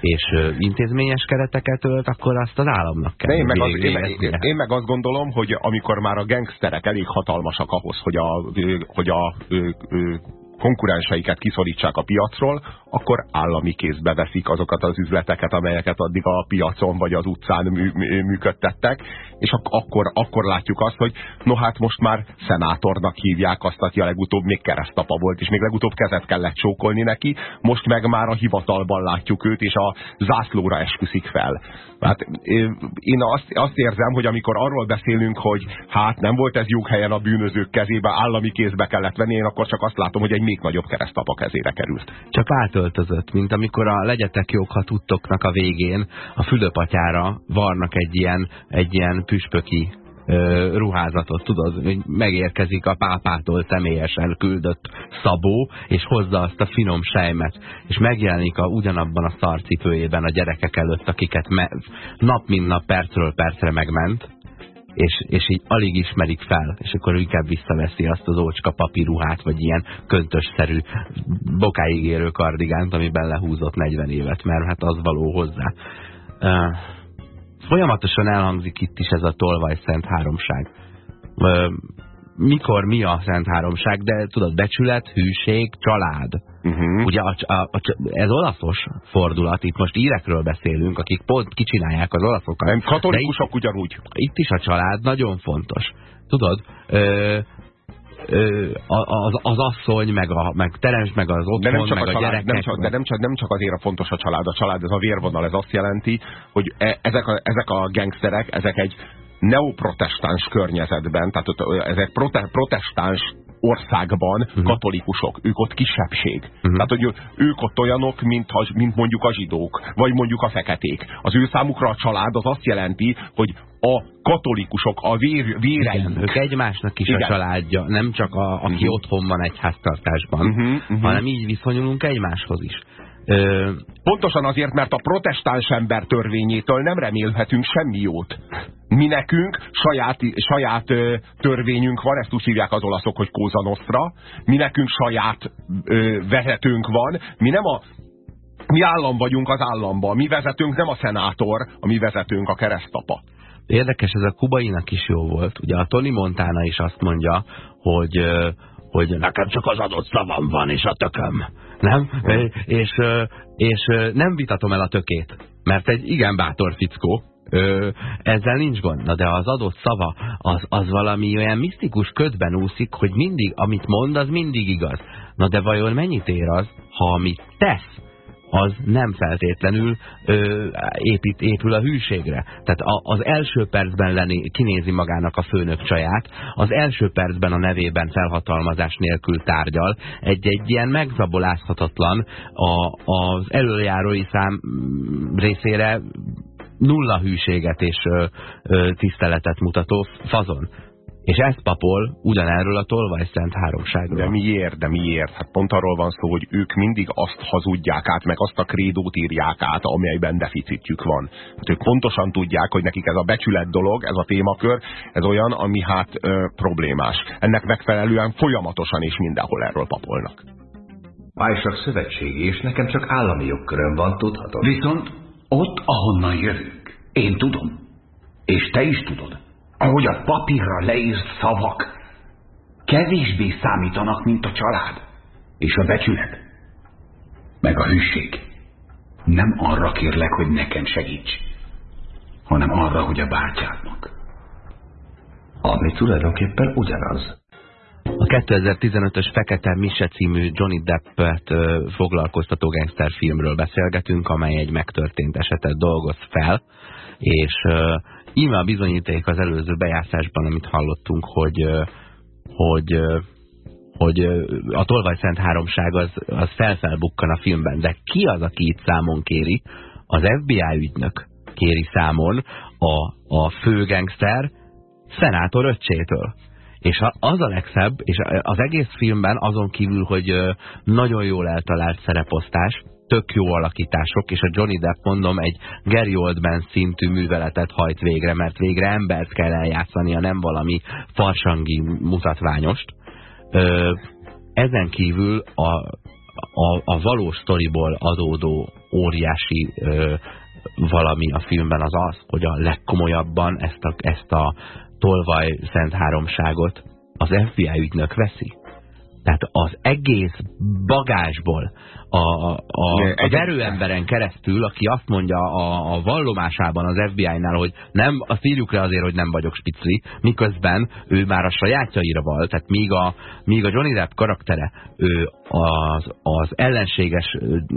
és intézményes kereteket ölt, akkor azt az államnak kell.
én, meg az, én, én, én meg azt gondolom, hogy amikor már a gangsterek elég hatalmasak ahhoz, hogy a, hogy a konkurenseiket kiszorítsák a piacról, akkor állami kézbe veszik azokat az üzleteket, amelyeket addig a piacon vagy az utcán mű, mű, működtettek, és ak akkor, akkor látjuk azt, hogy no hát most már szenátornak hívják azt, aki a legutóbb még keresztapa volt, és még legutóbb kezet kellett csókolni neki, most meg már a hivatalban látjuk őt, és a zászlóra esküszik fel. Hát én azt, azt érzem, hogy amikor arról beszélünk, hogy hát nem volt ez helyen a bűnözők kezébe, állami kézbe kellett venni, én akkor csak azt látom, hogy egy még nagyobb keresztapa kezére került.
Csak átöltözött, mint amikor a legyetek jók, ha tudtoknak a végén a fülöpatyára varnak egy ilyen, egy ilyen püspöki ruházatot, tudod, hogy megérkezik a pápától személyesen küldött szabó, és hozza azt a finom sejmet, és megjelenik a, ugyanabban a szarcipőjében a gyerekek előtt, akiket nap mint nap percről percre megment, és, és így alig ismerik fel, és akkor inkább visszaveszi azt az ócska papíruhát, vagy ilyen köntösszerű, bokáig érő kardigánt, amiben lehúzott 40 évet, mert hát az való hozzá. Uh, folyamatosan elhangzik itt is ez a tolvaj szent háromság. Mikor mi a Szent Háromság, de tudod, becsület, hűség, család. Uh mhm. -huh. Ugye a, a, a, ez olaszos fordulat, itt most írekről beszélünk, akik pont kicsinálják az olaszokat.
Nem, katolikusok itt, ugyanúgy.
Itt is a család nagyon fontos. Tudod, ö, az, az asszony, meg, a, meg teremts meg az otthon, de nem csak meg a, család, a gyerekek.
Nem csak, de nem csak, nem csak azért a fontos a család. A család, ez a vérvonal, ez azt jelenti, hogy e, ezek, a, ezek a gangsterek, ezek egy neoprotestáns környezetben, tehát ezek prote protestáns országban uh mhm. -huh. katolikusok, ők ott kisebbség. Uh mhm. -huh. Tehát, hogy ők ott olyanok, mint, mint mondjuk a zsidók, vagy mondjuk a feketék. Az ő számukra a család az azt jelenti, hogy a katolikusok, a vér, véreink. Igen,
ők egymásnak is Igen. a családja, nem csak a, aki uh mhm. -huh. otthon van egy háztartásban, uh -huh, uh -huh. hanem így viszonyulunk egymáshoz is.
Ö... Pontosan azért, mert a protestáns ember törvényétől nem remélhetünk semmi jót. Mi nekünk saját, saját ö, törvényünk van, ezt úgy hívják az olaszok, hogy Cosa Nostra. Mi nekünk saját ö, vezetőnk van. Mi nem a mi állam vagyunk az államban. Mi vezetőnk nem a szenátor, a mi vezetőnk a keresztapa.
Érdekes, ez a kubainak is jó volt. Ugye a Tony Montana is azt mondja, hogy, hogy nekem csak az adott szavam van, és a tököm. Nem? És, és nem vitatom el a tökét, mert egy igen bátor fickó, ezzel nincs gond. Na de az adott szava, az, az valami olyan misztikus ködben úszik, hogy mindig, amit mond, az mindig igaz. Na de vajon mennyit ér az, ha amit tesz, az nem feltétlenül ö, épít, épül a hűségre. Tehát a, az első percben lenni, kinézi magának a főnök csaját, az első percben a nevében felhatalmazás nélkül tárgyal, egy-egy ilyen megzabolázhatatlan a, az előjárói szám részére nulla hűséget és ö, ö, tiszteletet mutató fazon. És ezt papol ugyanerről a tolvajszent háromságról.
De miért, de miért? Hát pont arról van szó, hogy ők mindig azt hazudják át, meg azt a krédót írják át, amelyben deficitjük van. Hát ők pontosan tudják, hogy nekik ez a becsület dolog, ez a témakör, ez olyan, ami hát ö, problémás. Ennek megfelelően folyamatosan és mindenhol erről papolnak.
Májsak szövetségi, és nekem csak állami jogköröm van, tudhatod.
Viszont ott, ahonnan jövünk, én tudom, és te is tudod, ahogy a papírra leírt szavak kevésbé számítanak, mint a család és a becsület, meg a hűség. Nem arra kérlek, hogy nekem segíts, hanem arra, hogy a bátyádnak.
Ami tulajdonképpen ugyanaz.
A 2015-ös Fekete Mise című Johnny Deppet foglalkoztató gangster filmről beszélgetünk, amely egy megtörtént esetet dolgoz fel, és íme a bizonyíték az előző bejátszásban, amit hallottunk, hogy, hogy, hogy a Szent Háromság az, az felfelbukkan a filmben. De ki az, aki itt számon kéri? Az FBI ügynök kéri számon a, a főgangster szenátor öccsétől. És az a legszebb, és az egész filmben azon kívül, hogy nagyon jól eltalált szereposztás, tök jó alakítások, és a Johnny Depp, mondom, egy Gary Oldman szintű műveletet hajt végre, mert végre embert kell eljátszania, nem valami farsangi mutatványost. Ö, ezen kívül a, a, a valós sztoriból adódó óriási ö, valami a filmben az az, hogy a legkomolyabban ezt a, ezt a tolvaj szent háromságot az FBI ügynök veszi. Tehát az egész bagásból, a, a, a verőemberen keresztül, aki azt mondja a, a vallomásában az FBI-nál, hogy nem, azt írjuk le azért, hogy nem vagyok spicli, miközben ő már a sajátjaira val, tehát míg a, míg a Johnny Depp karaktere ő az, az ellenséges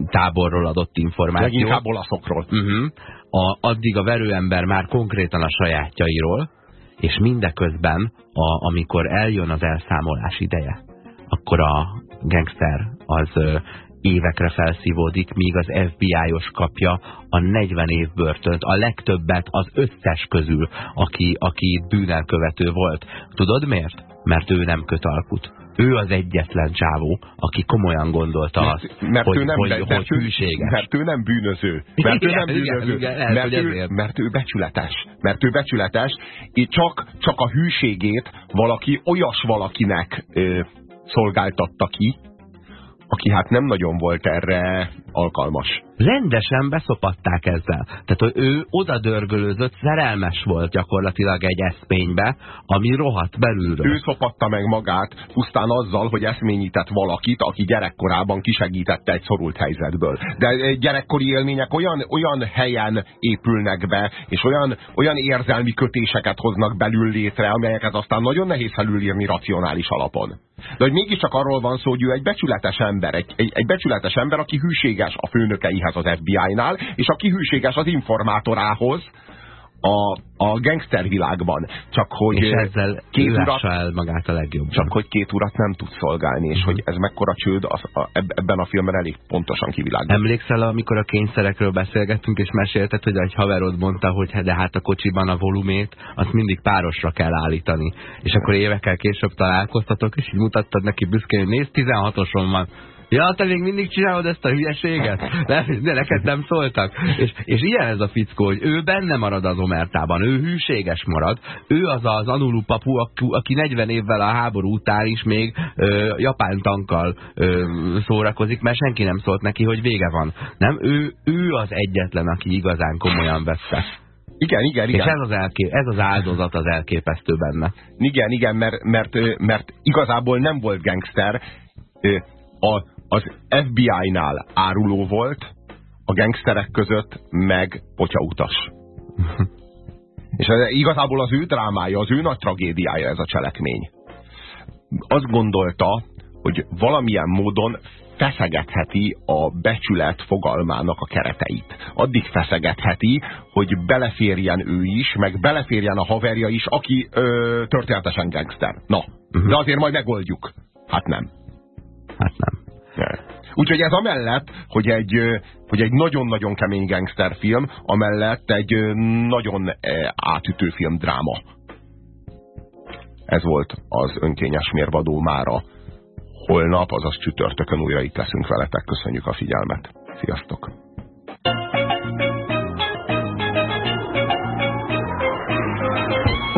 táborról adott információ.
Leginkább olaszokról.
Uh -huh, a, addig a verőember már konkrétan a sajátjairól, és mindeközben, a, amikor eljön az elszámolás ideje, akkor a gangster az évekre felszívódik, míg az FBI-os kapja a 40 év börtönt, a legtöbbet az összes közül, aki, aki bűnelkövető volt. Tudod miért? Mert ő nem köt alkut. Ő az egyetlen csávó, aki komolyan gondolta
mert,
azt,
mert
hogy,
ő nem,
hogy,
mert
hogy
ő,
hűséges.
Mert ő nem bűnöző. Mert ő nem bűnöző.
Igen, igen,
mert, ő, mert ő becsületes. Mert ő becsületes. Így csak, csak a hűségét valaki olyas valakinek ö, szolgáltatta ki, aki hát nem nagyon volt erre alkalmas.
Rendesen beszopatták ezzel. Tehát, hogy ő oda dörgölőzött, szerelmes volt gyakorlatilag egy eszménybe, ami rohadt belülről.
Ő szopatta meg magát pusztán azzal, hogy eszményített valakit, aki gyerekkorában kisegítette egy szorult helyzetből. De gyerekkori élmények olyan, olyan helyen épülnek be, és olyan, olyan érzelmi kötéseket hoznak belül létre, amelyeket aztán nagyon nehéz felülírni racionális alapon. De hogy mégiscsak arról van szó, hogy ő egy becsületes ember, egy, egy, egy becsületes ember, aki hűséges a főnökeihez az FBI-nál, és aki hűséges az informátorához, a, a gangster világban. Csak hogy
és ezzel
két urat,
el magát a legjobb.
Csak hogy két urat nem tud szolgálni, és -huh. hogy ez mekkora csőd, az, a, ebben a filmben elég pontosan kivilágít.
Emlékszel, amikor a kényszerekről beszélgettünk, és mesélted, hogy egy haverod mondta, hogy de hát a kocsiban a volumét, azt mindig párosra kell állítani. És akkor évekkel később találkoztatok, és így mutattad neki büszkén, hogy nézd, 16-oson van Ja, te még mindig csinálod ezt a hülyeséget? De, de neked nem szóltak. És, és ilyen ez a fickó, hogy ő benne marad az omertában, ő hűséges marad, ő az az Anulu papu, aki 40 évvel a háború után is még ö, japán tankkal ö, szórakozik, mert senki nem szólt neki, hogy vége van. Nem, ő, ő az egyetlen, aki igazán komolyan vette.
Igen, igen, igen.
És ez az, elkép, ez az áldozat az elképesztő benne.
Igen, igen, mert, mert, mert igazából nem volt gangster. A, az FBI-nál áruló volt, a gangsterek között meg potyautas. És ez igazából az ő drámája, az ő nagy tragédiája ez a cselekmény. Azt gondolta, hogy valamilyen módon feszegetheti a becsület fogalmának a kereteit. Addig feszegetheti, hogy beleférjen ő is, meg beleférjen a haverja is, aki ö, történetesen gangster. Na, mhm. de azért majd megoldjuk. Hát nem.
Hát nem.
Úgyhogy ez amellett, hogy egy, hogy egy nagyon-nagyon kemény gangsterfilm, amellett egy nagyon átütő film dráma. Ez volt az önkényes mérvadó mára holnap, azaz csütörtökön újra itt leszünk veletek. Köszönjük a figyelmet. Sziasztok!